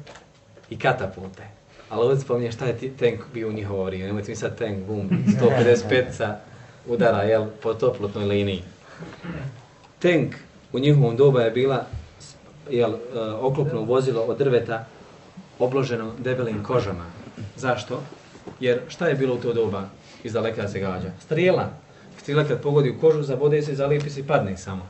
i katapulte. Ali ovdje spominje šta je tank bio u njihovo vrijeme. Nemojte mi sad tank, bum, 155-ca udara jel, po toplotnoj liniji. Tank u njihovom doba je bila jel, eh, oklopno vozilo od drveta obloženo debelim kožama. Zašto? Jer šta je bilo u to doba iz daleka se gađa? Strijela. Strijela kad pogodi u kožu, zabode se, zalijepi se i padne samo.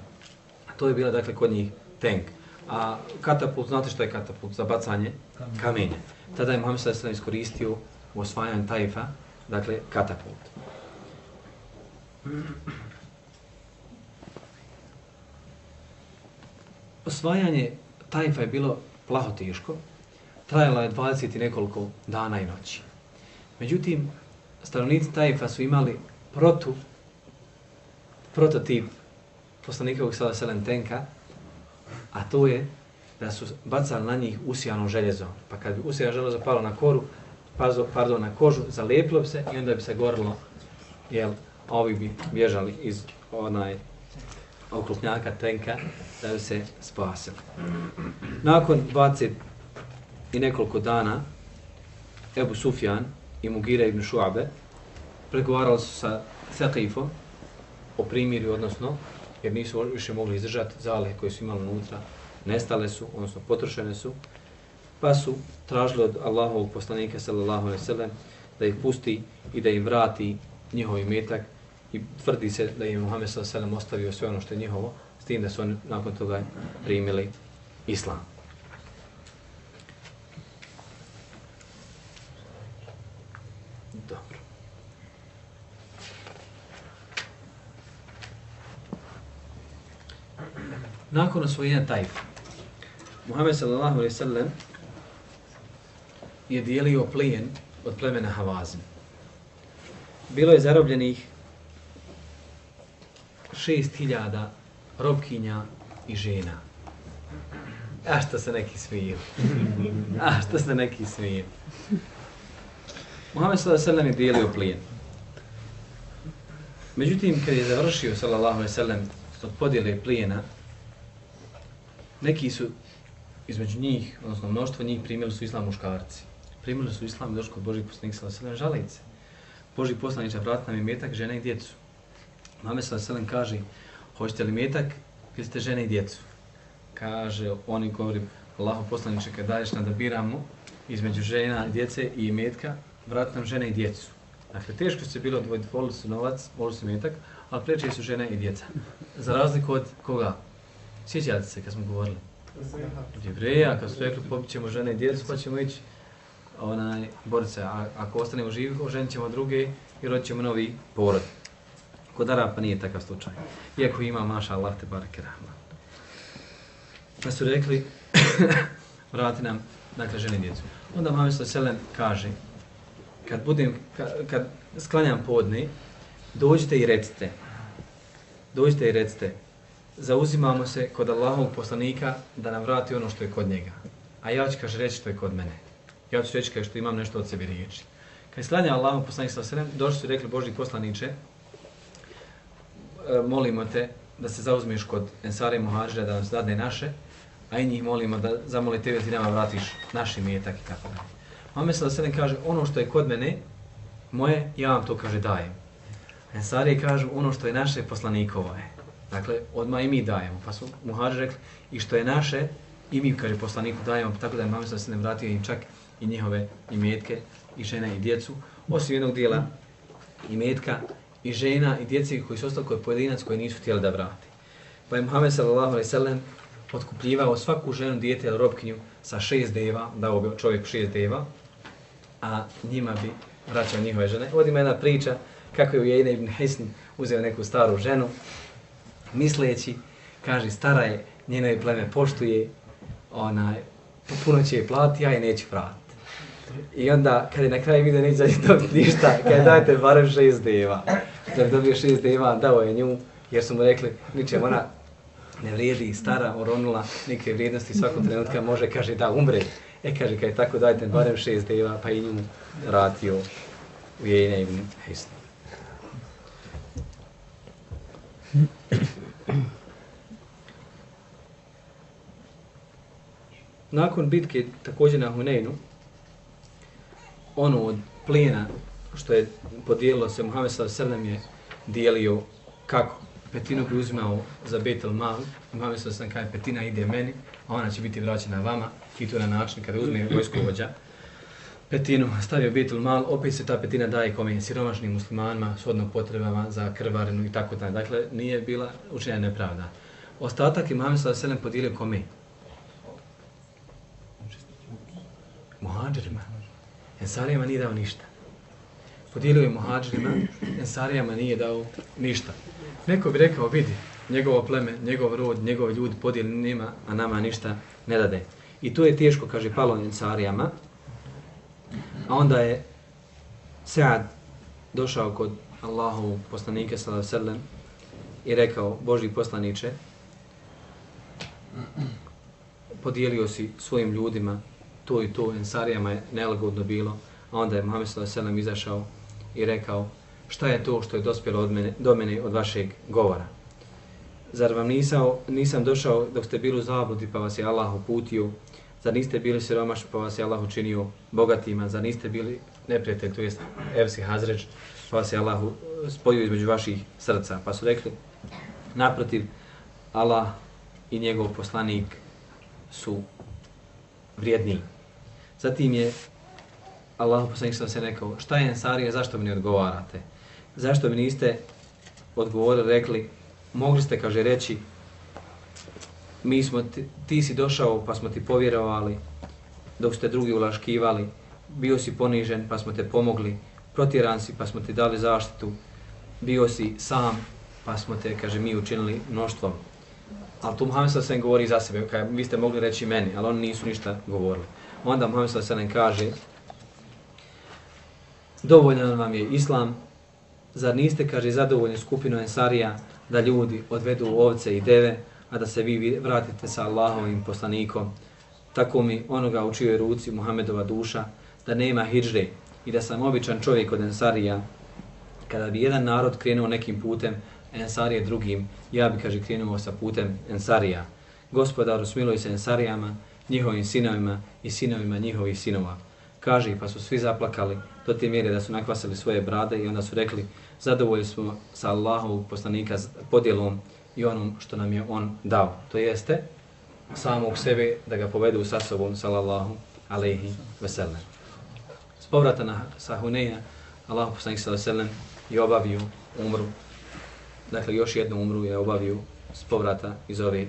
To je bila dakle kod njih tank. A katapult, znate što je katapult? Za bacanje kamenja. Tada je Muhammed s.a.v. iskoristio u osvajanju tajfa, dakle katapult. Osvajanje tajfa je bilo plaho teško, trajalo je 20 i nekoliko dana i noći. Međutim, stanovnici tajfa su imali protu, prototip poslanika sada selen tenka, a to je da su bacali na njih usijano željezo. Pa kad bi usijano željezo palo na koru, pazo, pardon, na kožu, zalijepilo bi se i onda bi se gorilo, jel, ovi bi bježali iz onaj okrupnjaka tenka da bi se spasili. Nakon 20 i nekoliko dana Ebu Sufjan i Mugira ibn Šuabe pregovarali su sa Thaqifom o primirju, odnosno jer nisu više mogli izdržati zale koje su imali unutra, nestale su, odnosno potrošene su, pa su tražili od Allahovog poslanika sallallahu alejhi ve sellem da ih pusti i da im vrati njihov imetak i tvrdi se da je Muhammed sallallahu alejhi ve sellem ostavio sve ono što je njihovo, s tim da su oni nakon toga primili islam. Dobro. Nakon osvojenja Tajfa, Muhammed sallallahu alaihi sallam je dijelio plijen od plemena Havazin. Bilo je zarobljenih šest hiljada robkinja i žena. A što se neki smiju? A što se neki smiju? Muhammed sallallahu alejhi ve sellem je dijelio plijen. Međutim, kad je završio sallallahu alejhi ve sellem od podjele plijena, neki su između njih, odnosno mnoštvo njih primili su islam muškarci. Primili su islam i došli kod Božih poslanika sallallahu alejhi ve sellem žalice. Boži poslanici vrat nam metak žene i djecu. Muhammed sallallahu alejhi kaže: "Hoćete li metak ili ste žene i djecu?" Kaže oni govori: "Allahu poslanice kad daješ nam da biramo između žena i djece i metka, vrati nam žene i djecu." Dakle, teško se bilo odvojiti, volili su novac, volili su metak, ali preče su žene i djeca. Za razliku od koga? Sjećate se kad smo govorili? Od jevreja, kad su rekli pobit ćemo žene i djecu, pa ćemo ići onaj, boriti se. A ako ostanemo živi, oženit ćemo druge i rodit ćemo novi porod. Kod Arapa nije takav slučaj. Iako ima maša Allah te barake rahman. Pa su rekli, vrati nam, dakle, žene i djecu. Onda Muhammed Selem kaže, kad budem, kad, kad sklanjam podne, dođite i recite, dođite i recite, zauzimamo se kod Allahovog poslanika da nam vrati ono što je kod njega. A ja ću kaže reći što je kod mene. Ja ću reći kaže što imam nešto od sebe riječi. Kad je slanja Allahov poslanik sa srem, došli su i rekli Boži poslaniče, e, molimo te da se zauzmeš kod Ensare Muhađira da nas dadne naše, a i njih molimo da zamoli tebe ti nama vratiš naši metak i tako dalje. Mame sa sredem kaže, ono što je kod mene, moje, ja vam to kaže dajem. Ensarije kažu, ono što je naše poslanikovo je. Dakle, odmah i mi dajemo. Pa su muhađi rekli, i što je naše, i mi, kaže poslaniku, dajemo, tako da je mame se ne vratio im čak i njihove imetke, i žene i djecu, osim jednog dijela imetka, i žena i djece koji su ostali koji pojedinac koji nisu htjeli da vrati. Pa je Muhammed sallallahu alaihi sallam otkupljivao svaku ženu, dijete ili robkinju sa šest deva, dao bi čovjek šest deva, a njima bi vraćao njihove žene. Ovdje ima jedna priča kako je Ujejne ibn Hisn uzeo neku staru ženu, misleći, kaže, stara je, njeno je pleme poštuje, onaj, puno će je plati, ja je neću vratiti. I onda, kada je na kraju vidio, neće zaći dobiti ništa, kad je dajte barem šest deva. Da bi dobio šest deva, dao je nju, jer su mu rekli, ničem ona ne vrijedi, stara, oronula, neke vrijednosti svakog trenutka može, kaže, da umre. E, kaže, kaj je tako, dajte barem šest deva, pa i nju vratio u jejne i Hisna. Nakon bitke također na Huneinu, ono od plijena što je podijelilo se, Muhammed s.a.v. je dijelio kako? Petinu bi uzimao za Betel Mal, Muhammed s.a.v. kaže petina ide meni, a ona će biti vraćena vama, i to na način kada uzme vojsko vođa, petinu, stavio bitul mal, opet se ta petina daje kome siromašnim muslimanima, shodno potrebama za krvarinu i tako dalje. Dakle, nije bila učinjena nepravda. Ostatak imam sada selem podijelio kome? Muhađerima. Ensarijama nije dao ništa. Podijelio je muhađerima, Ensarijama nije dao ništa. Neko bi rekao, vidi, njegovo pleme, njegov rod, njegov ljud podijeli nima, a nama ništa ne dade. I to je teško, kaže, palo Ensarijama. A onda je Sead došao kod Allahu poslanike sallallahu sallam i rekao, Boži poslaniče, podijelio si svojim ljudima to i to, Ensarijama je nelagodno bilo, a onda je Muhammed sallallahu sallam izašao i rekao, šta je to što je dospjelo od mene, do mene od vašeg govora? Zar vam nisam, nisam došao dok ste bili u zabludi pa vas je Allah uputio? Zar niste bili siromašni pa vas je Allah učinio bogatima? Zar niste bili neprijatelj, to jest Evsi Hazređ, pa vas je Allah spojio između vaših srca? Pa su rekli, naprotiv, Allah i njegov poslanik su vrijedniji. Zatim je Allah poslanik sam se rekao, šta je Ensarija, zašto mi ne odgovarate? Zašto mi niste odgovorili, rekli, mogli ste, kaže, reći, mi smo, ti, ti si došao pa smo ti povjerovali, dok ste drugi ulaškivali, bio si ponižen pa smo te pomogli, protiran si pa smo ti dali zaštitu, bio si sam pa smo te, kaže, mi učinili mnoštvom. Ali tu Muhammed Sassan govori za sebe, kaj, vi ste mogli reći meni, ali oni nisu ništa govorili. Onda Muhammed Sassan kaže, dovoljan vam je islam, zar niste, kaže, zadovoljni skupinu ensarija da ljudi odvedu ovce i deve, a da se vi vratite sa Allahovim poslanikom, tako mi onoga u čijoj ruci Muhammedova duša, da nema hijđre i da sam običan čovjek od ensarija, kada bi jedan narod krenuo nekim putem, ensarije drugim, ja bi, kaže, krenuo sa putem ensarija. Gospodaru, smiluj se ensarijama, njihovim sinovima i sinovima njihovih sinova. Kaže, pa su svi zaplakali do te mjere da su nakvasili svoje brade i onda su rekli, zadovoljni smo sa Allahovog poslanika podjelom i onom što nam je on dao. To jeste samog sebe da ga povedu sa sobom, sallallahu alaihi veselem. S povrata na Sahuneja, Allah poslanik sallallahu alaihi veselem je obavio umru dakle još jednu umru je obavio s povrata iz ove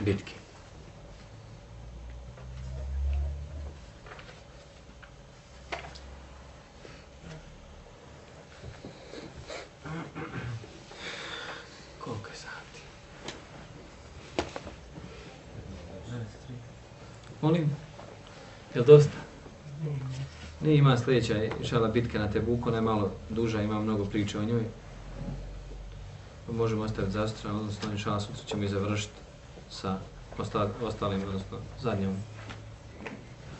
bitke. Koliko je sati? Molim? Jel dosta? Ne ima sljedeća, šala bitka na Tebuku, ona je malo duža, ima mnogo priče o njoj možemo ostaviti za sutra, odnosno šala sutra ćemo i završiti sa ostalim, odnosno zadnjom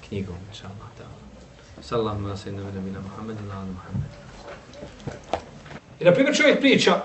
knjigom, inša Allah. Sallahu ala sayyidina Muhammed, ala Muhammed. I na primjer čovjek priča,